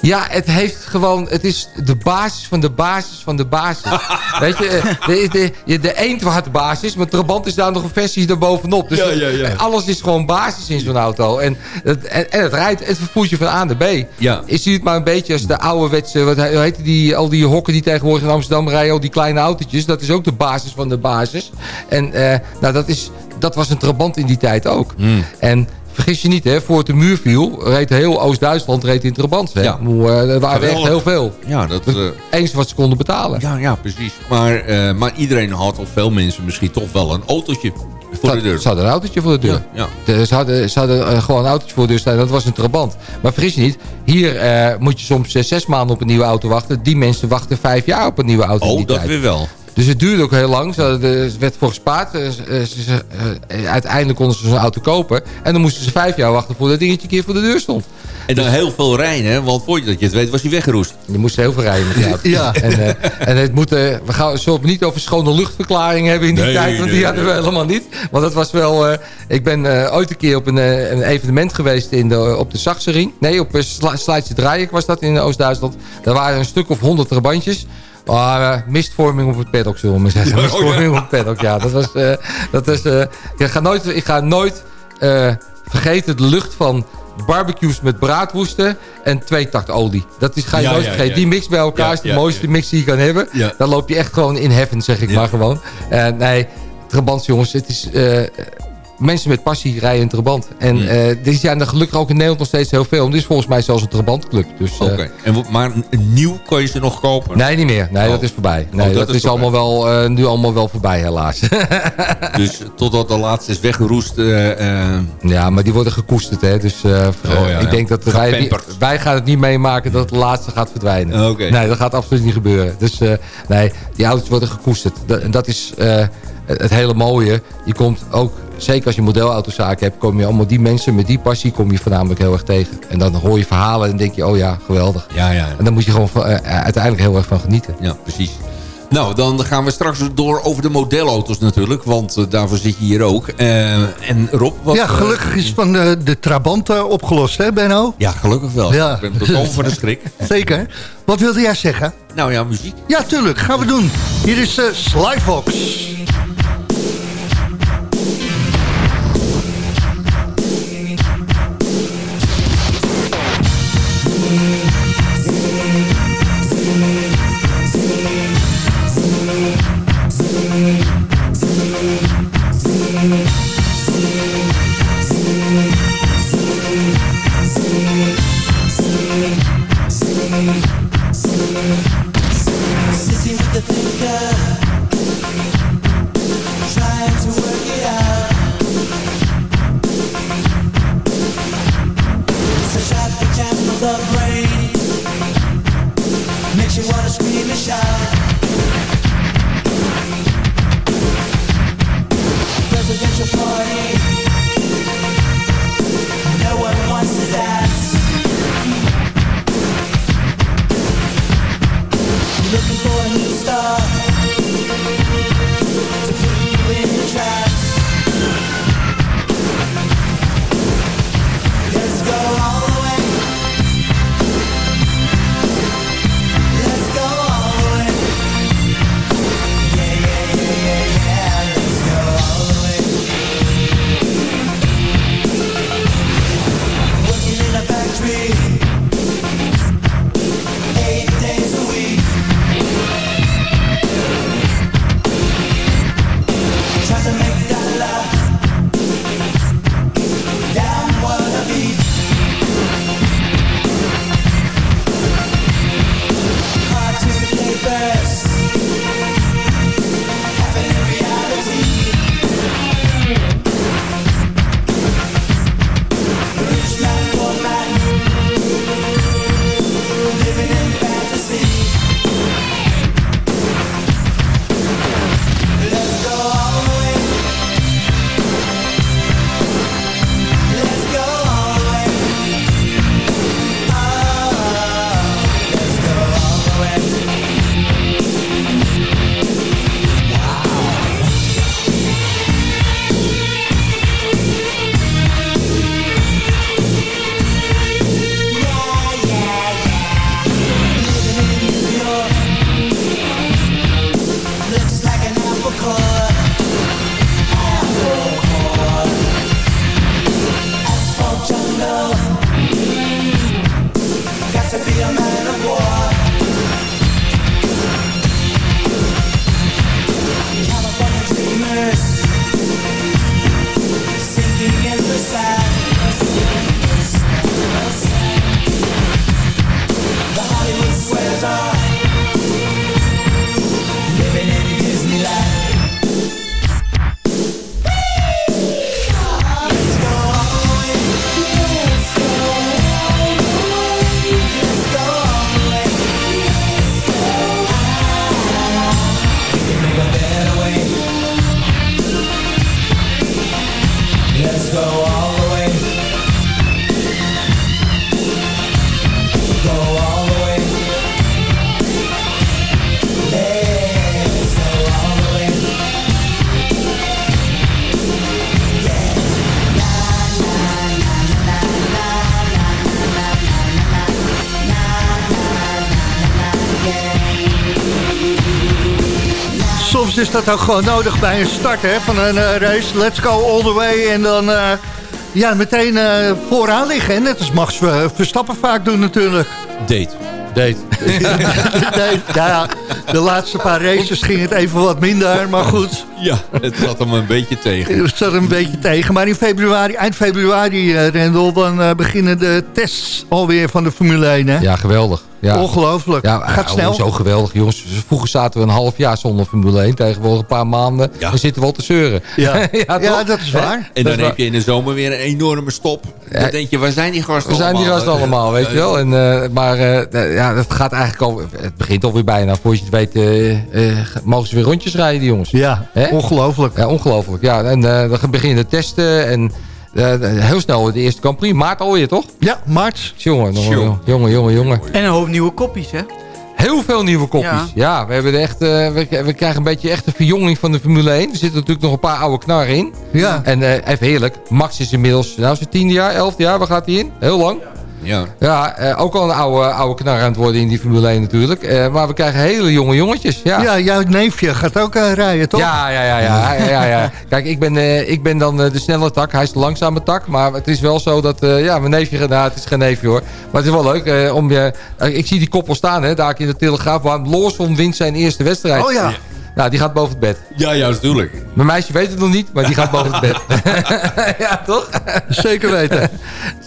Ja, het heeft gewoon... Het is de basis van de basis van de basis. Weet je, eh, de, de, de, de eendwartbasis, maar Trabant is daar nog een versie erbovenop. Dus Ja, ja, ja. alles is gewoon basis in zo'n auto. En het, en, en het rijdt, het vervoert je van A naar B. Ja. Je ziet het maar een beetje als de ouderwetse... Wat heet die, al die hokken die tegenwoordig in Amsterdam rijden... al die kleine autootjes, dat is ook de basis van de basis. En eh, nou, dat, is, dat was een Trabant in die tijd ook. Hmm. En... Vergis je niet, hè, voor het de muur viel, reed heel Oost-Duitsland reed in Trabant. Hè? Ja. Moe, eh, er waren echt heel veel. Ja, dat... eh, Eens wat ze konden betalen. ja, ja, precies. Maar, eh, maar iedereen had, of veel mensen misschien toch wel een autootje voor de deur. Ze hadden een autootje voor de deur. Ja, De- ze hadden, ze hadden gewoon een autootje voor de deur staan. Dat was een Trabant. Maar vergis je niet, hier moet je soms eh, zes maanden op een nieuwe auto wachten. Die mensen wachten vijf jaar op een nieuwe auto Oh, dat tijd. weer wel. Dus het duurde ook heel lang. Er werd voor gespaard. Eh, eh, eh, uiteindelijk konden ze zo'n auto kopen. En dan moesten ze vijf jaar wachten voordat het dingetje een keer voor de deur stond. En dan heel veel rijden, hè? Want voor je dat je het weet, was hij weggeroest. Je moest heel veel rijden met die auto. Ja. En, en het moet, we gaan het niet over schone luchtverklaring hebben in die Nee, tijd. Want nee, die hadden we helemaal niet. Want dat was wel... ik ben ooit een keer op een, een evenement geweest in de, op de Saxering. Nee, op uh, Draaik was dat in Oost-Duitsland. Daar waren een stuk of honderd trabantjes. Maar eh, mistvorming op het paddock, zullen we maar zeggen. Ja, oh ja. Mistvorming op het paddock, ja. Dat was... eh, dat is, eh, ik ga nooit, ik ga nooit vergeten de lucht van barbecues met braadwoesten en twee takt olie. Dat is, ga je Ja, nooit vergeten. Die mix bij elkaar is de mooiste mix die je kan hebben. Ja. Dan loop je echt gewoon in heaven, zeg ik maar gewoon. Nee, Trabants jongens, het is... mensen met passie rijden in Trabant. En eh die zijn er gelukkig ook in Nederland nog steeds heel veel. Want dit is volgens mij zelfs een Trabantclub. Dus, eh, Oké. En Maar nieuw kan je ze nog kopen? Nee, niet meer. Nee, Oh. dat is voorbij. Nee, Oh, dat dat, is allemaal wel, eh, nu allemaal wel voorbij, helaas. Dus totdat de laatste is weggeroest. ja, maar die worden gekoesterd, hè. Dus Oh, ja, ik ja. denk dat wij, wij gaan het niet meemaken dat de laatste gaat verdwijnen. Oké. Nee, dat gaat absoluut niet gebeuren. Dus nee, die auto's worden gekoesterd. Dat- En dat is het hele mooie. Je komt ook zeker als je modelautozaak hebt... kom je allemaal die mensen met die passie kom je voornamelijk heel erg tegen. En dan hoor je verhalen en denk je, oh ja, geweldig. Ja, ja. En dan moet je gewoon van, eh, uiteindelijk heel erg van genieten. Ja, precies. Nou, dan gaan we straks door over de modelauto's natuurlijk. Want eh, daarvoor zit je hier ook. Eh, en Rob, wat... ja, eh, gelukkig is van de, de Trabant eh, opgelost, hè Benno? ja, gelukkig wel. Ja. Ik ben bekomen voor de schrik. Zeker. Wat wilde jij zeggen? Nou ja, muziek. Ja, tuurlijk. Gaan we doen. Hier is uh, Slyfox. Is dat ook gewoon nodig bij een start hè, van een eh, race. Let's go all the way. En dan eh, ja, meteen eh, vooraan liggen. hè. Net als Max Verstappen vaak doen natuurlijk. Date. Date. nee, ja, de laatste paar races ging het even wat minder. Maar goed, Ja, het zat hem een beetje tegen. het zat een beetje tegen. Maar in februari, eind februari, eh, Rendel, dan eh, beginnen de tests alweer van de Formule 1. Hè? Ja, geweldig. Ja. Ongelooflijk. Ja, Gaat ja, snel. Zo geweldig, jongens. Vroeger zaten we een half jaar zonder Formule 1. Tegenwoordig een paar maanden. Ja. Dan zitten we al te zeuren. Ja, ja, dat is waar. En dan heb je in de zomer weer een enorme stop. Dan Ja. denk je, waar zijn die gasten We zijn die allemaal? gasten allemaal, weet je wel. En, eh, maar eh, ja, dat gaat eigenlijk al... Het begint alweer bijna. Voor je het weet mogen ze weer rondjes rijden, die jongens. Ja, Hè? Ongelooflijk. Ja, ongelooflijk. Ja, en eh, dan beginnen de testen en eh, heel snel de eerste Grand Prix. Maart alweer, toch? Ja, maart. Jongen, jongen, Jongen. jongen, jongen, jongen. En een hoop nieuwe koppies, hè? Heel veel nieuwe kopjes. Ja, Ja. we, hebben echt, eh, we, we krijgen een beetje echt een verjonging van de Formule 1. Er zitten natuurlijk nog een paar oude knarren in. Ja. En eh, even heerlijk, Max is inmiddels, nou zijn tiende jaar, elfde jaar, waar gaat hij in? Heel lang. Ja. Ja, eh, ook al een oude, oude knar aan het worden in die Formule 1 natuurlijk. Eh, maar we krijgen hele jonge jongetjes. Ja, Ja, jouw neefje gaat ook eh, rijden, toch? Ja, ja, ja, ja, ja, ja, ja. Kijk, ik ben, eh, ik ben dan de snelle tak, hij is de langzame tak. Maar het is wel zo dat, eh, ja, mijn neefje, nou, het is geen neefje hoor. Maar het is wel leuk eh, om je, ik zie die koppel staan, hè, daar in de Telegraaf. Waar Lawson wint zijn eerste wedstrijd. Oh ja. Nou, die gaat boven het bed. Ja, ja, natuurlijk. Mijn meisje weet het nog niet, maar die gaat boven het bed. ja, toch? Zeker weten.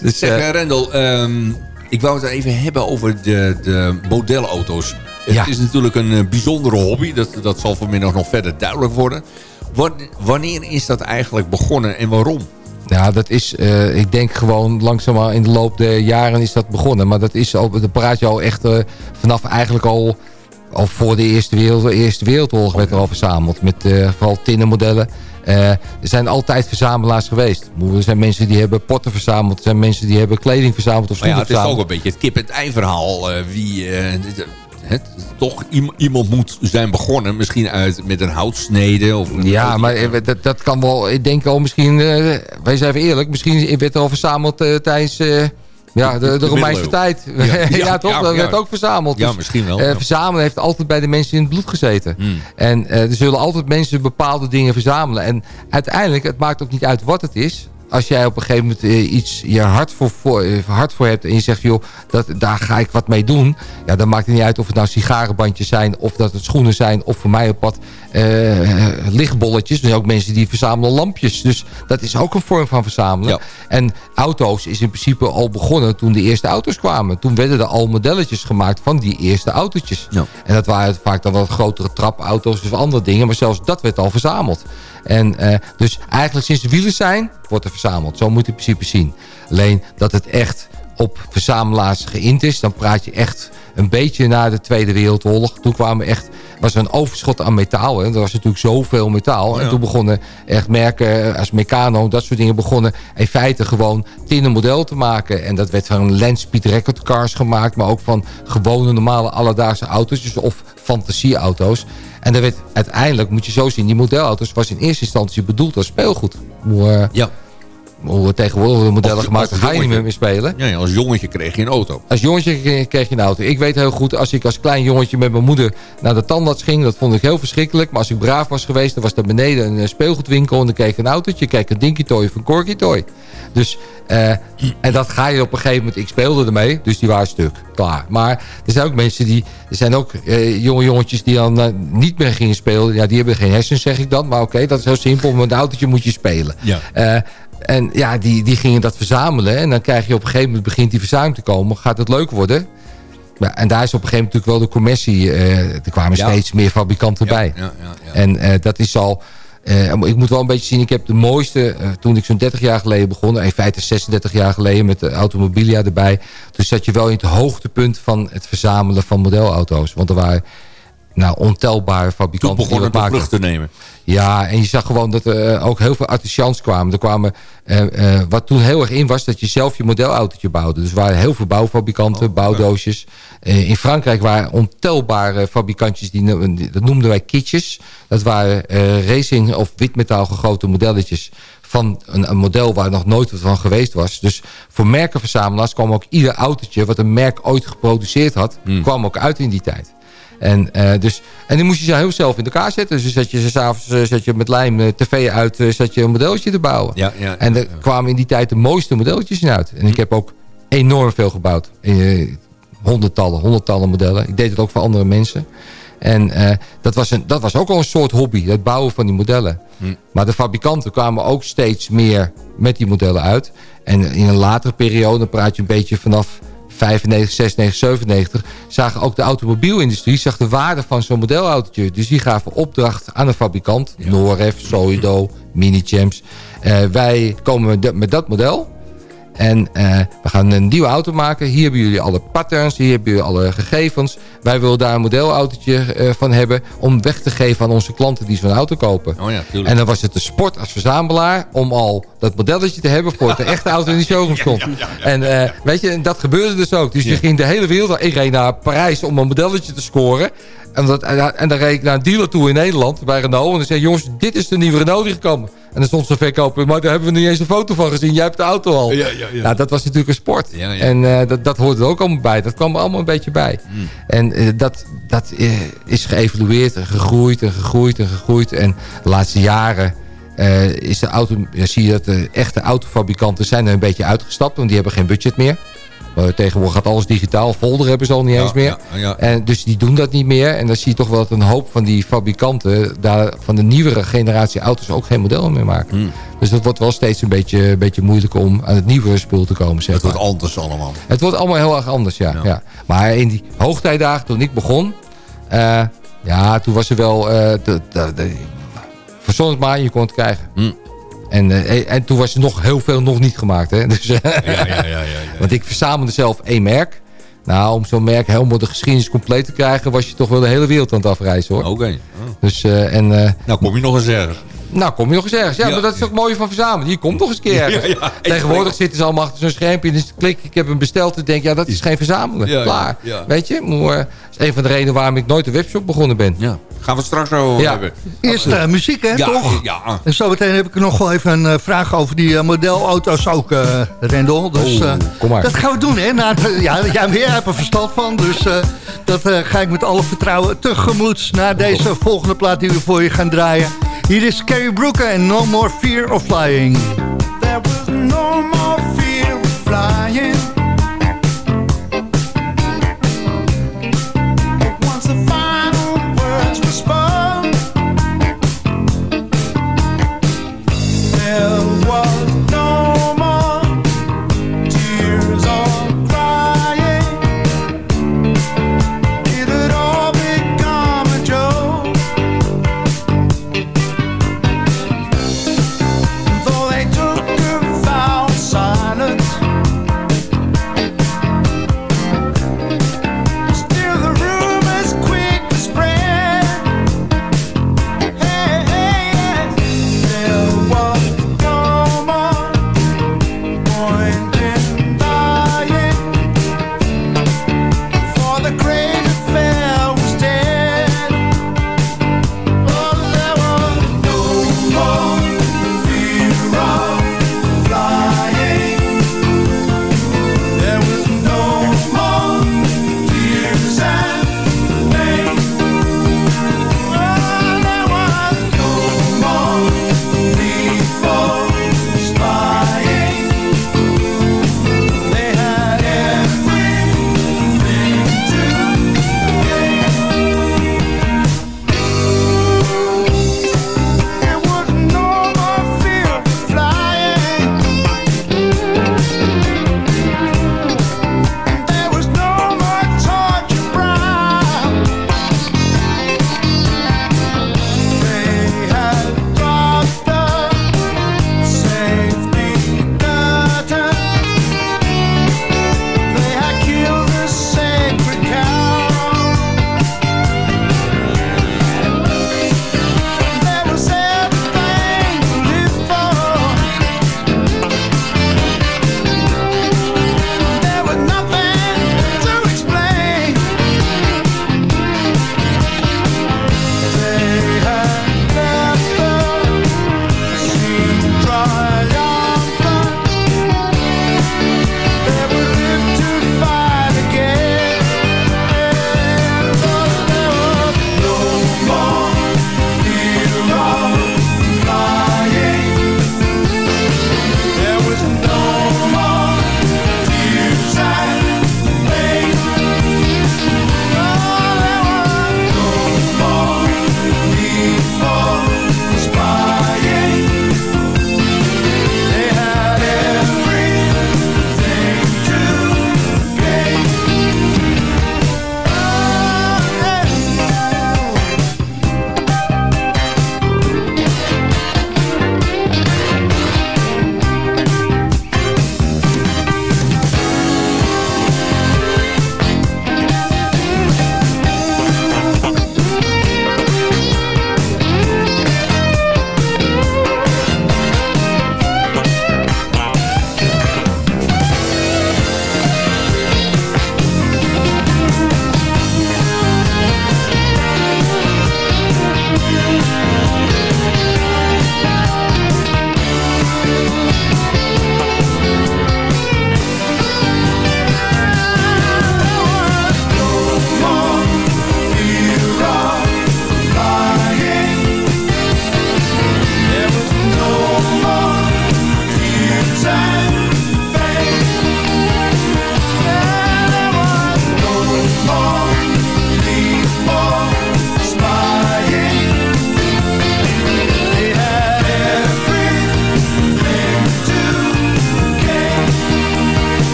Dus, Zeg, eh, eh, Rendel, ehm, ik wou het even hebben over de, de modelauto's. Het Ja. is natuurlijk een eh, bijzondere hobby. Dat, dat zal vanmiddag nog verder duidelijk worden. Wan- Wanneer is dat eigenlijk begonnen en waarom? Ja, dat is, eh, ik denk gewoon langzaam in de loop der jaren is dat begonnen. Maar dat is al, dat praat je al echt vanaf eigenlijk al, al voor de Eerste, wereld, Eerste Wereldoorlog werd er al verzameld. Met eh, vooral tinnen modellen. Eh, er zijn altijd verzamelaars geweest. Er zijn mensen die hebben potten verzameld. Er zijn mensen die hebben kleding verzameld of ja, het is ook een beetje het kip-en-ei verhaal. eh, wie, dit- het, toch iem- iemand moet zijn begonnen. Misschien uit, met een houtsnede. Of Ja, maar dat, dat kan wel. Ik denk al misschien, wij zijn even eerlijk, misschien werd er al verzameld tijdens ja, de, Romeinse tijd. Ja, Ja, ja, toch? ja, dat werd ook verzameld. Ja, Dus, misschien wel. eh, verzamelen heeft altijd bij de mensen in het bloed gezeten. Hmm. En eh, er zullen altijd mensen bepaalde dingen verzamelen. En uiteindelijk, het maakt ook niet uit wat het is. Als jij op een gegeven moment eh, iets je hart voor, voor, eh, hart voor hebt... en je zegt, joh, dat, daar ga ik wat mee doen... ja, dan maakt het niet uit of het nou sigarenbandjes zijn... of dat het schoenen zijn, of voor mij op pad eh, lichtbolletjes. Er zijn ook mensen die verzamelen lampjes. Dus dat is ook een vorm van verzamelen. Ja. En auto's is in principe al begonnen toen de eerste auto's kwamen. Toen werden er al modelletjes gemaakt van die eerste autootjes. Ja. En dat waren vaak dan wat grotere trapauto's of andere dingen. Maar zelfs dat werd al verzameld. En eh, dus eigenlijk sinds de wielen zijn, wordt er verzameld. Zo moet je in principe zien. Alleen dat het echt op verzamelaars geïnd is. Dan praat je echt een beetje na de Tweede Wereldoorlog. Toen kwamen echt, was er een overschot aan metaal. Hè. Er was natuurlijk zoveel metaal. En toen begonnen echt merken als Meccano, dat soort dingen begonnen in feite gewoon tinnen model te maken. En dat werd van land speed record cars gemaakt. Maar ook van gewone normale alledaagse auto's. Dus of fantasieauto's. En dat werd uiteindelijk, moet je zo zien, die modelauto's was in eerste instantie bedoeld als speelgoed. Eh, Ja. Hoe we tegenwoordig de modellen gemaakt, ga je niet meer mee spelen. Ja, ja, als jongetje kreeg je een auto. Als jongetje kreeg je een auto. Ik weet heel goed, als ik als klein jongetje met mijn moeder naar de tandarts ging, dat vond ik heel verschrikkelijk. Maar als ik braaf was geweest, dan was daar beneden een eh, speelgoedwinkel en dan kreeg ik een autootje. Kijk, een Dinky Toy of een Corky Toy. Dus, eh, en dat ga je op een gegeven moment, ik speelde ermee, dus die waren stuk. Klaar. Maar er zijn ook mensen die, er zijn ook eh, jonge jongetjes die dan niet meer gingen spelen. Ja, die hebben geen hersens, zeg ik dan. Maar oké, dat is heel simpel. Met een autootje moet je spelen. Ja. En ja, die, die gingen dat verzamelen. En dan krijg je op een gegeven moment begint die verzuim te komen. Gaat het leuk worden? Ja, en daar is op een gegeven moment natuurlijk wel de commercie. eh, er kwamen Ja. steeds meer fabrikanten bij. Ja, ja, ja. En eh, dat is al... eh, ik moet wel een beetje zien, ik heb de mooiste... toen ik zo'n 30 jaar geleden begon... in feite 36 jaar geleden met de automobilia erbij... toen zat je wel in het hoogtepunt van het verzamelen van modelauto's. Want er waren nou, ontelbare Toen fabrikanten die begon wat het de maakten. vlucht te nemen. Ja, en je zag gewoon dat er eh, ook heel veel artisans kwamen. Er kwamen eh, eh, wat toen heel erg in was, dat je zelf je modelautootje bouwde. Dus er waren heel veel bouwfabrikanten, bouwdoosjes. Eh, in Frankrijk waren ontelbare fabrikantjes, die, die- dat noemden wij kitjes. Dat waren racing of witmetaal gegoten modelletjes van een, een model waar nog nooit wat van geweest was. Dus voor merkenverzamelaars kwam ook ieder autootje... wat een merk ooit geproduceerd had, kwam ook uit in die tijd. En, eh, dus, en die moest je zo heel zelf in elkaar zetten. Dus zet je s'avonds uh, zet je met lijm uh, tv uit, zet je een modelletje te bouwen. Ja, ja, en er kwamen in die tijd de mooiste modelletjes in uit. En ik heb ook enorm veel gebouwd. Uh, honderdtallen, honderdtallen modellen. Ik deed het ook voor andere mensen. En uh, dat, was een, dat was ook al een soort hobby, het bouwen van die modellen. Hm. Maar de fabrikanten kwamen ook steeds meer met die modellen uit. En in een latere periode, praat je een beetje vanaf 95, 96, 97... zagen ook de automobielindustrie zag de waarde van zo'n modelautootje. Dus die gaven opdracht aan een fabrikant. Ja. Noref, Soido, Minichamps. Uh, wij komen met dat model... En eh, we gaan een nieuwe auto maken. Hier hebben jullie alle patterns, hier hebben jullie alle gegevens. Wij willen daar een modelautootje eh, van hebben... om weg te geven aan onze klanten die zo'n auto kopen. Oh ja, tuurlijk. En dan was het de sport als verzamelaar... om al dat modelletje te hebben voor de echte auto in die showroom stond. En eh, weet je, en dat gebeurde dus ook. Dus je ging de hele wereld... Ik reed naar Parijs om een modelletje te scoren... En, dat, en, en dan reed ik naar een dealer toe in Nederland, bij Renault. En dan zei jongens, dit is de nieuwe Renault die gekomen. En dan stond ze verkopen, maar daar hebben we niet eens een foto van gezien. Jij hebt de auto al. Ja, ja, ja. Nou, dat was natuurlijk een sport. Ja, ja. En eh, dat, dat hoorde er ook allemaal bij. Dat kwam er allemaal een beetje bij. Hmm. En eh, dat, dat eh, is geëvalueerd en gegroeid en gegroeid en gegroeid. En de laatste jaren eh, is de auto, ja, zie je dat de echte autofabrikanten zijn er een beetje uitgestapt. Want die hebben geen budget meer. Eh, tegenwoordig gaat alles digitaal. Folder hebben ze al niet Ja, eens meer. ja, ja. En dus die doen dat niet meer. En dan zie je toch wel dat een hoop van die fabrikanten... Daar, van de nieuwere generatie auto's ook geen model meer maken. Hmm. Dus dat wordt wel steeds een beetje, een beetje moeilijk om aan het nieuwe spul te komen. Zeg Het wordt maar. anders allemaal. het wordt allemaal heel erg anders, ja. Ja. Maar in die hoogtijdagen, toen ik begon... eh, ja, toen was er wel... eh de, de, de, verzon het maar, je kon het krijgen. Hmm. En, eh, en toen was er nog heel veel nog niet gemaakt. Hè? Dus, Ja, ja, ja, ja. ja. want ik verzamelde zelf één merk. Nou, om zo'n merk helemaal de geschiedenis compleet te krijgen... was je toch wel de hele wereld aan het afreizen, hoor. Oké. Oh. Dus, eh, en, eh, Nou, kom je nog eens ergens. Nou, kom je nog eens ergens. Ja, Ja. maar dat is ook mooi van verzamelen. Je komt nog eens een keer ergens. Ja, ja. Tegenwoordig zitten ze allemaal achter zo'n schermpje. Dus klik, ik heb hem besteld. En denk, ja, dat is geen verzamelen. Klaar. ja. Weet je? Maar, eh, dat is een van de redenen waarom ik nooit een webshop begonnen ben. Ja. Gaan we het straks over Ja. hebben. Eerst eh, muziek, hè, Ja, toch? ja. En zometeen heb ik nog wel even een eh, vraag over die modelauto's ook, eh Rendel. Dus Oh, eh, kom maar. dat gaan we doen, hè? Na ja, jij hebt er verstand van, dus eh, dat ga ik met alle vertrouwen tegemoet... naar deze volgende plaat die we voor je gaan draaien. Hier is Carrie Brooker en No More Fear of Flying. There was no more fear of flying.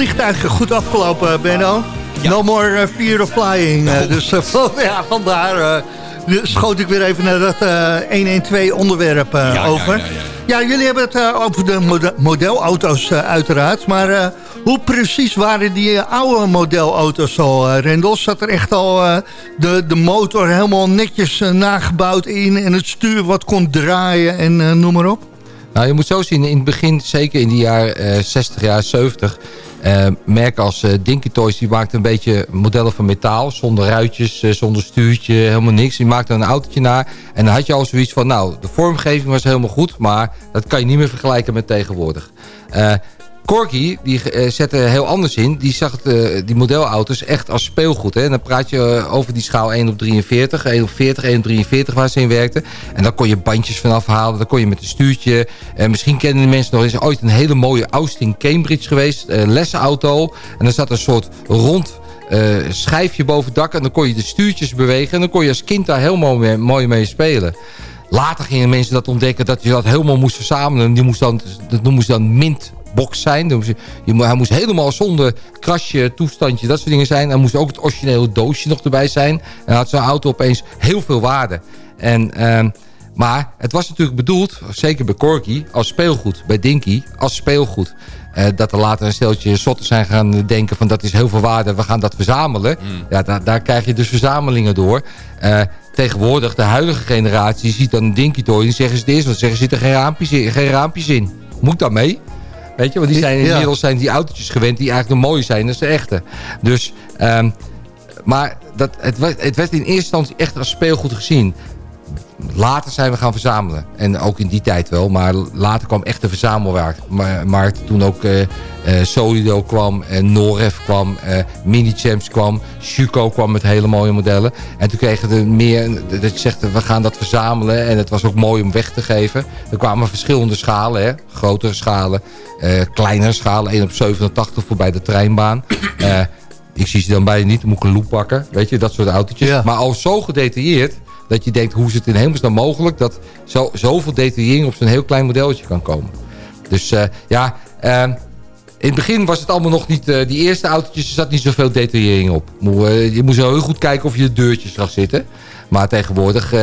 Vliegtuigen goed afgelopen, Benno. No more eh, fear of flying. eh, dus eh, van- ja, vandaar schoot ik weer even naar dat eh 112 onderwerp ja, over. ja, jullie hebben het over de mode- modelauto's uiteraard. Maar hoe precies waren die oude modelauto's al, eh Rendel? Zat er echt al de, de motor helemaal netjes nagebouwd in... en het stuur wat kon draaien en noem maar op? Nou, je moet zo zien, in het begin, zeker in de jaren eh, 60, jaren 70... eh, merken als eh Dinky Toys, die maakten een beetje modellen van metaal... zonder ruitjes, eh, zonder stuurtje, helemaal niks. Die maakten een autootje naar en dan had je al zoiets van... nou, de vormgeving was helemaal goed, maar dat kan je niet meer vergelijken met tegenwoordig. Corky, die eh, zette heel anders in. Die zag eh, die modelauto's echt als speelgoed. Hè? En dan praat je eh, over die schaal 1 op 43, 1 op 40, 1 op 43 waar ze in werkten. En dan kon je bandjes vanaf halen. Dan kon je met een stuurtje. Eh, misschien kennen de mensen nog eens ooit een hele mooie Austin Cambridge geweest. lesauto. En dan zat een soort rond schijfje boven het dak. En dan kon je de stuurtjes bewegen. En dan kon je als kind daar heel mooi mee, spelen. Later gingen mensen dat ontdekken dat je dat helemaal moest verzamelen. Die moest dan, dat noemen ze dan mintbox zijn. Hij moest helemaal zonder krasje, toestandje, dat soort dingen zijn. Dan moest ook het originele doosje nog erbij zijn. En dan had zo'n auto opeens heel veel waarde. En, ehm, maar het was natuurlijk bedoeld, zeker bij Corky, als speelgoed. Bij Dinky als speelgoed. Eh, dat er later een steltje zotten zijn gaan denken van dat is heel veel waarde, we gaan dat verzamelen. Ja, daar, daar krijg je dus verzamelingen door. Eh, tegenwoordig, de huidige generatie ziet dan een Dinky Toy en zeggen ze het eerst, wat zeggen zit er geen raampjes in. Geen raampjes in. Moet dat mee? Weet je, want die zijn, inmiddels zijn die autootjes gewend die eigenlijk nog mooier zijn dan de echte. Dus, ehm, maar dat, het, het werd in eerste instantie echt als speelgoed gezien. Later zijn we gaan verzamelen. En ook in die tijd wel. Maar later kwam echt de verzamelmarkt. Ma- markt. Toen ook eh, eh, Solido kwam. En Noref kwam. eh Mini Champs kwam. Schuko kwam met hele mooie modellen. En toen kregen we meer... Dat je zegt, we gaan dat verzamelen. En het was ook mooi om weg te geven. Er kwamen verschillende schalen. Hè? Grotere schalen. eh, kleinere schalen. 1 op 87 voorbij de treinbaan. Eh, ik zie ze dan bijna niet. Dan moet ik een loop pakken. Weet je, dat soort autootjes. Ja. Maar al zo gedetailleerd dat je denkt, hoe is het in hemelsnaam mogelijk... dat zo, zoveel detaillering op zo'n heel klein modelletje kan komen. Dus eh, ja, eh, in het begin was het allemaal nog niet... eh, die eerste autootjes, er zat niet zoveel detaillering op. Je moest heel goed kijken of je de deurtjes zag zitten. Maar tegenwoordig,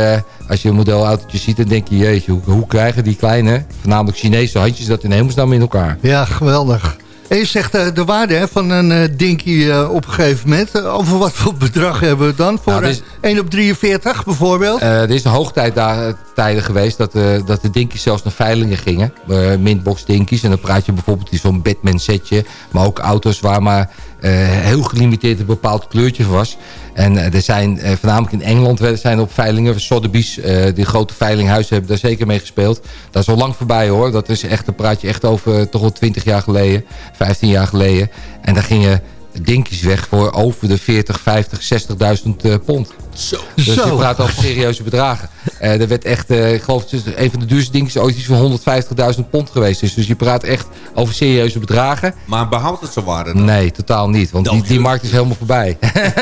als je een modelautootje ziet... dan denk je, jeetje, hoe, hoe krijgen die kleine... voornamelijk Chinese handjes dat in hemelsnaam in elkaar? Ja, geweldig. En je zegt eh, de waarde hè, van een eh, Dinky eh, op een gegeven moment. Over wat voor bedrag hebben we het dan? Voor Nou, eh, dit 1 op 43 bijvoorbeeld? Er is een hoogtijd daar, tijden geweest dat, dat de dinkies zelfs naar veilingen gingen. Mintbox dinkies. En dan praat je bijvoorbeeld in zo'n Batman setje. Maar ook auto's waar maar heel gelimiteerd een bepaald kleurtje was. En eh, er zijn eh, voornamelijk in Engeland zijn op veilingen. Sotheby's, eh die grote veilinghuizen hebben daar zeker mee gespeeld. Dat is al lang voorbij hoor. Dat is echt, dan praat je echt over toch al 20 jaar geleden. 15 jaar geleden. En daar gingen dinkies weg voor over de 40, 50, 60.000 eh, pond. Zo. Dus je Zo. praat over serieuze bedragen. Eh, er werd echt, eh, ik geloof, het is een van de duurste dingen is ooit iets van 150.000 pond geweest. Dus, dus je praat echt over serieuze bedragen. Maar behoudt het zijn waarde dan? Nee, totaal niet. Want die, die markt is helemaal voorbij.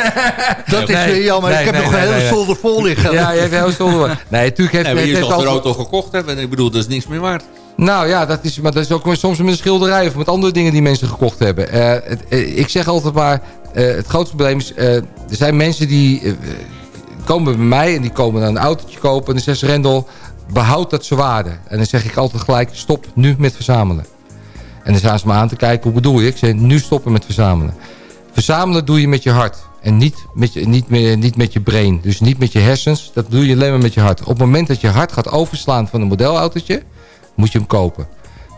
dat is weer jammer. nee, ik heb nee, nog nee, een hele nee. zolder vol liggen. ja, je hebt heel veel. Nee, natuurlijk heeft, Nee, maar het je heeft zal de auto gekocht hebben. En ik bedoel, dat is niks meer waard. Nou ja, dat is, maar dat is ook soms met een schilderij of met andere dingen die mensen gekocht hebben. Eh, het, ik zeg altijd maar, eh, het grootste probleem is, eh, er zijn mensen die komen bij mij en die komen dan een autootje kopen. En dan zeggen ze, Rendel, behoud dat zijn waarde. En dan zeg ik altijd gelijk, stop nu met verzamelen. En dan staan ze me aan te kijken, hoe bedoel je? Ik zeg, nu stoppen met verzamelen. Verzamelen doe je met je hart. En niet met je, niet, niet met je brain. Dus niet met je hersens. Dat doe je alleen maar met je hart. Op het moment dat je hart gaat overslaan van een modelautootje... moet je hem kopen.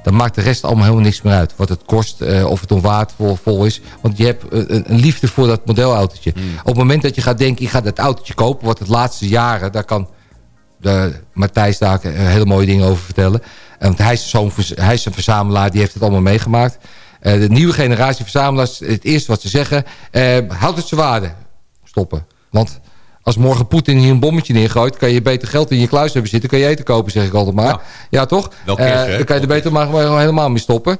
Dan maakt de rest allemaal helemaal niks meer uit. Wat het kost, eh, of het onwaardevol vol is. Want je hebt een, een- een liefde voor dat modelautootje. Op het moment dat je gaat denken, ik ga dat autootje kopen... wat het laatste jaren, daar kan de, Matthijs daar eh, hele mooie dingen over vertellen. Eh, Want hij is, zo'n, hij is een verzamelaar, die heeft het allemaal meegemaakt. Eh, de nieuwe generatie verzamelaars, het eerste wat ze zeggen... eh, houd het zijn waarde. Stoppen. Want als morgen Poetin hier een bommetje neergooit... kan je beter geld in je kluis hebben zitten... kan je eten kopen, zeg ik altijd maar. Ja, Ja. toch? Wel Eh, dan kan je er beter maar gewoon helemaal mee stoppen.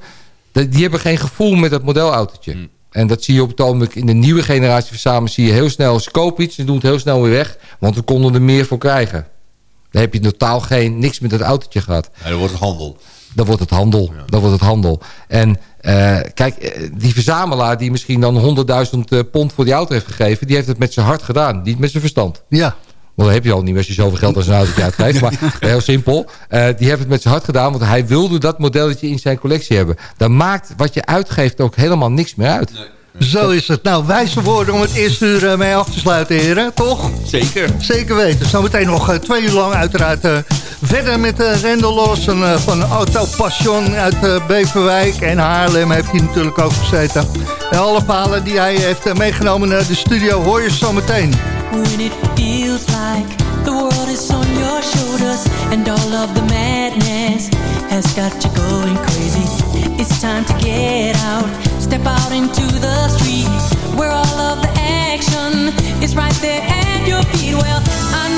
De- die hebben geen gevoel met dat modelautootje. Hmm. En dat zie je op het ogenblik in de nieuwe generatie verzamelen... zie je heel snel, ze kopen iets, ze doen het heel snel weer weg... want we konden er meer voor krijgen. Dan heb je totaal geen, niks met dat autootje gehad. Nee, dat wordt handel. Dan wordt het handel. Dan wordt het handel. En eh, kijk, eh, die verzamelaar die misschien dan 100.000 eh, pond voor die auto heeft gegeven... die heeft het met zijn hart gedaan, niet met zijn verstand. Ja. Want dat heb je al niet als je zoveel geld als een autootje uitgeeft. Maar heel simpel. Eh, die heeft het met zijn hart gedaan. Want hij wilde dat modelletje in zijn collectie hebben. Dan maakt wat je uitgeeft ook helemaal niks meer uit. Zo is het. Nou, wijze woorden om het eerste uur eh, mee af te sluiten, heren. Toch? Zeker. Zeker weten. Zometeen nog eh, twee uur lang uiteraard eh, verder met uh, Rendel Lawson van Auto Passion uit Beverwijk. En Haarlem heeft hij natuurlijk ook gezeten. En alle verhalen die hij heeft meegenomen naar de studio hoor je zometeen. When it feels like the world is on your shoulders and all of the madness has got you going crazy. It's time to get out, step out into the street where all of the action is right there at your feet. Well, I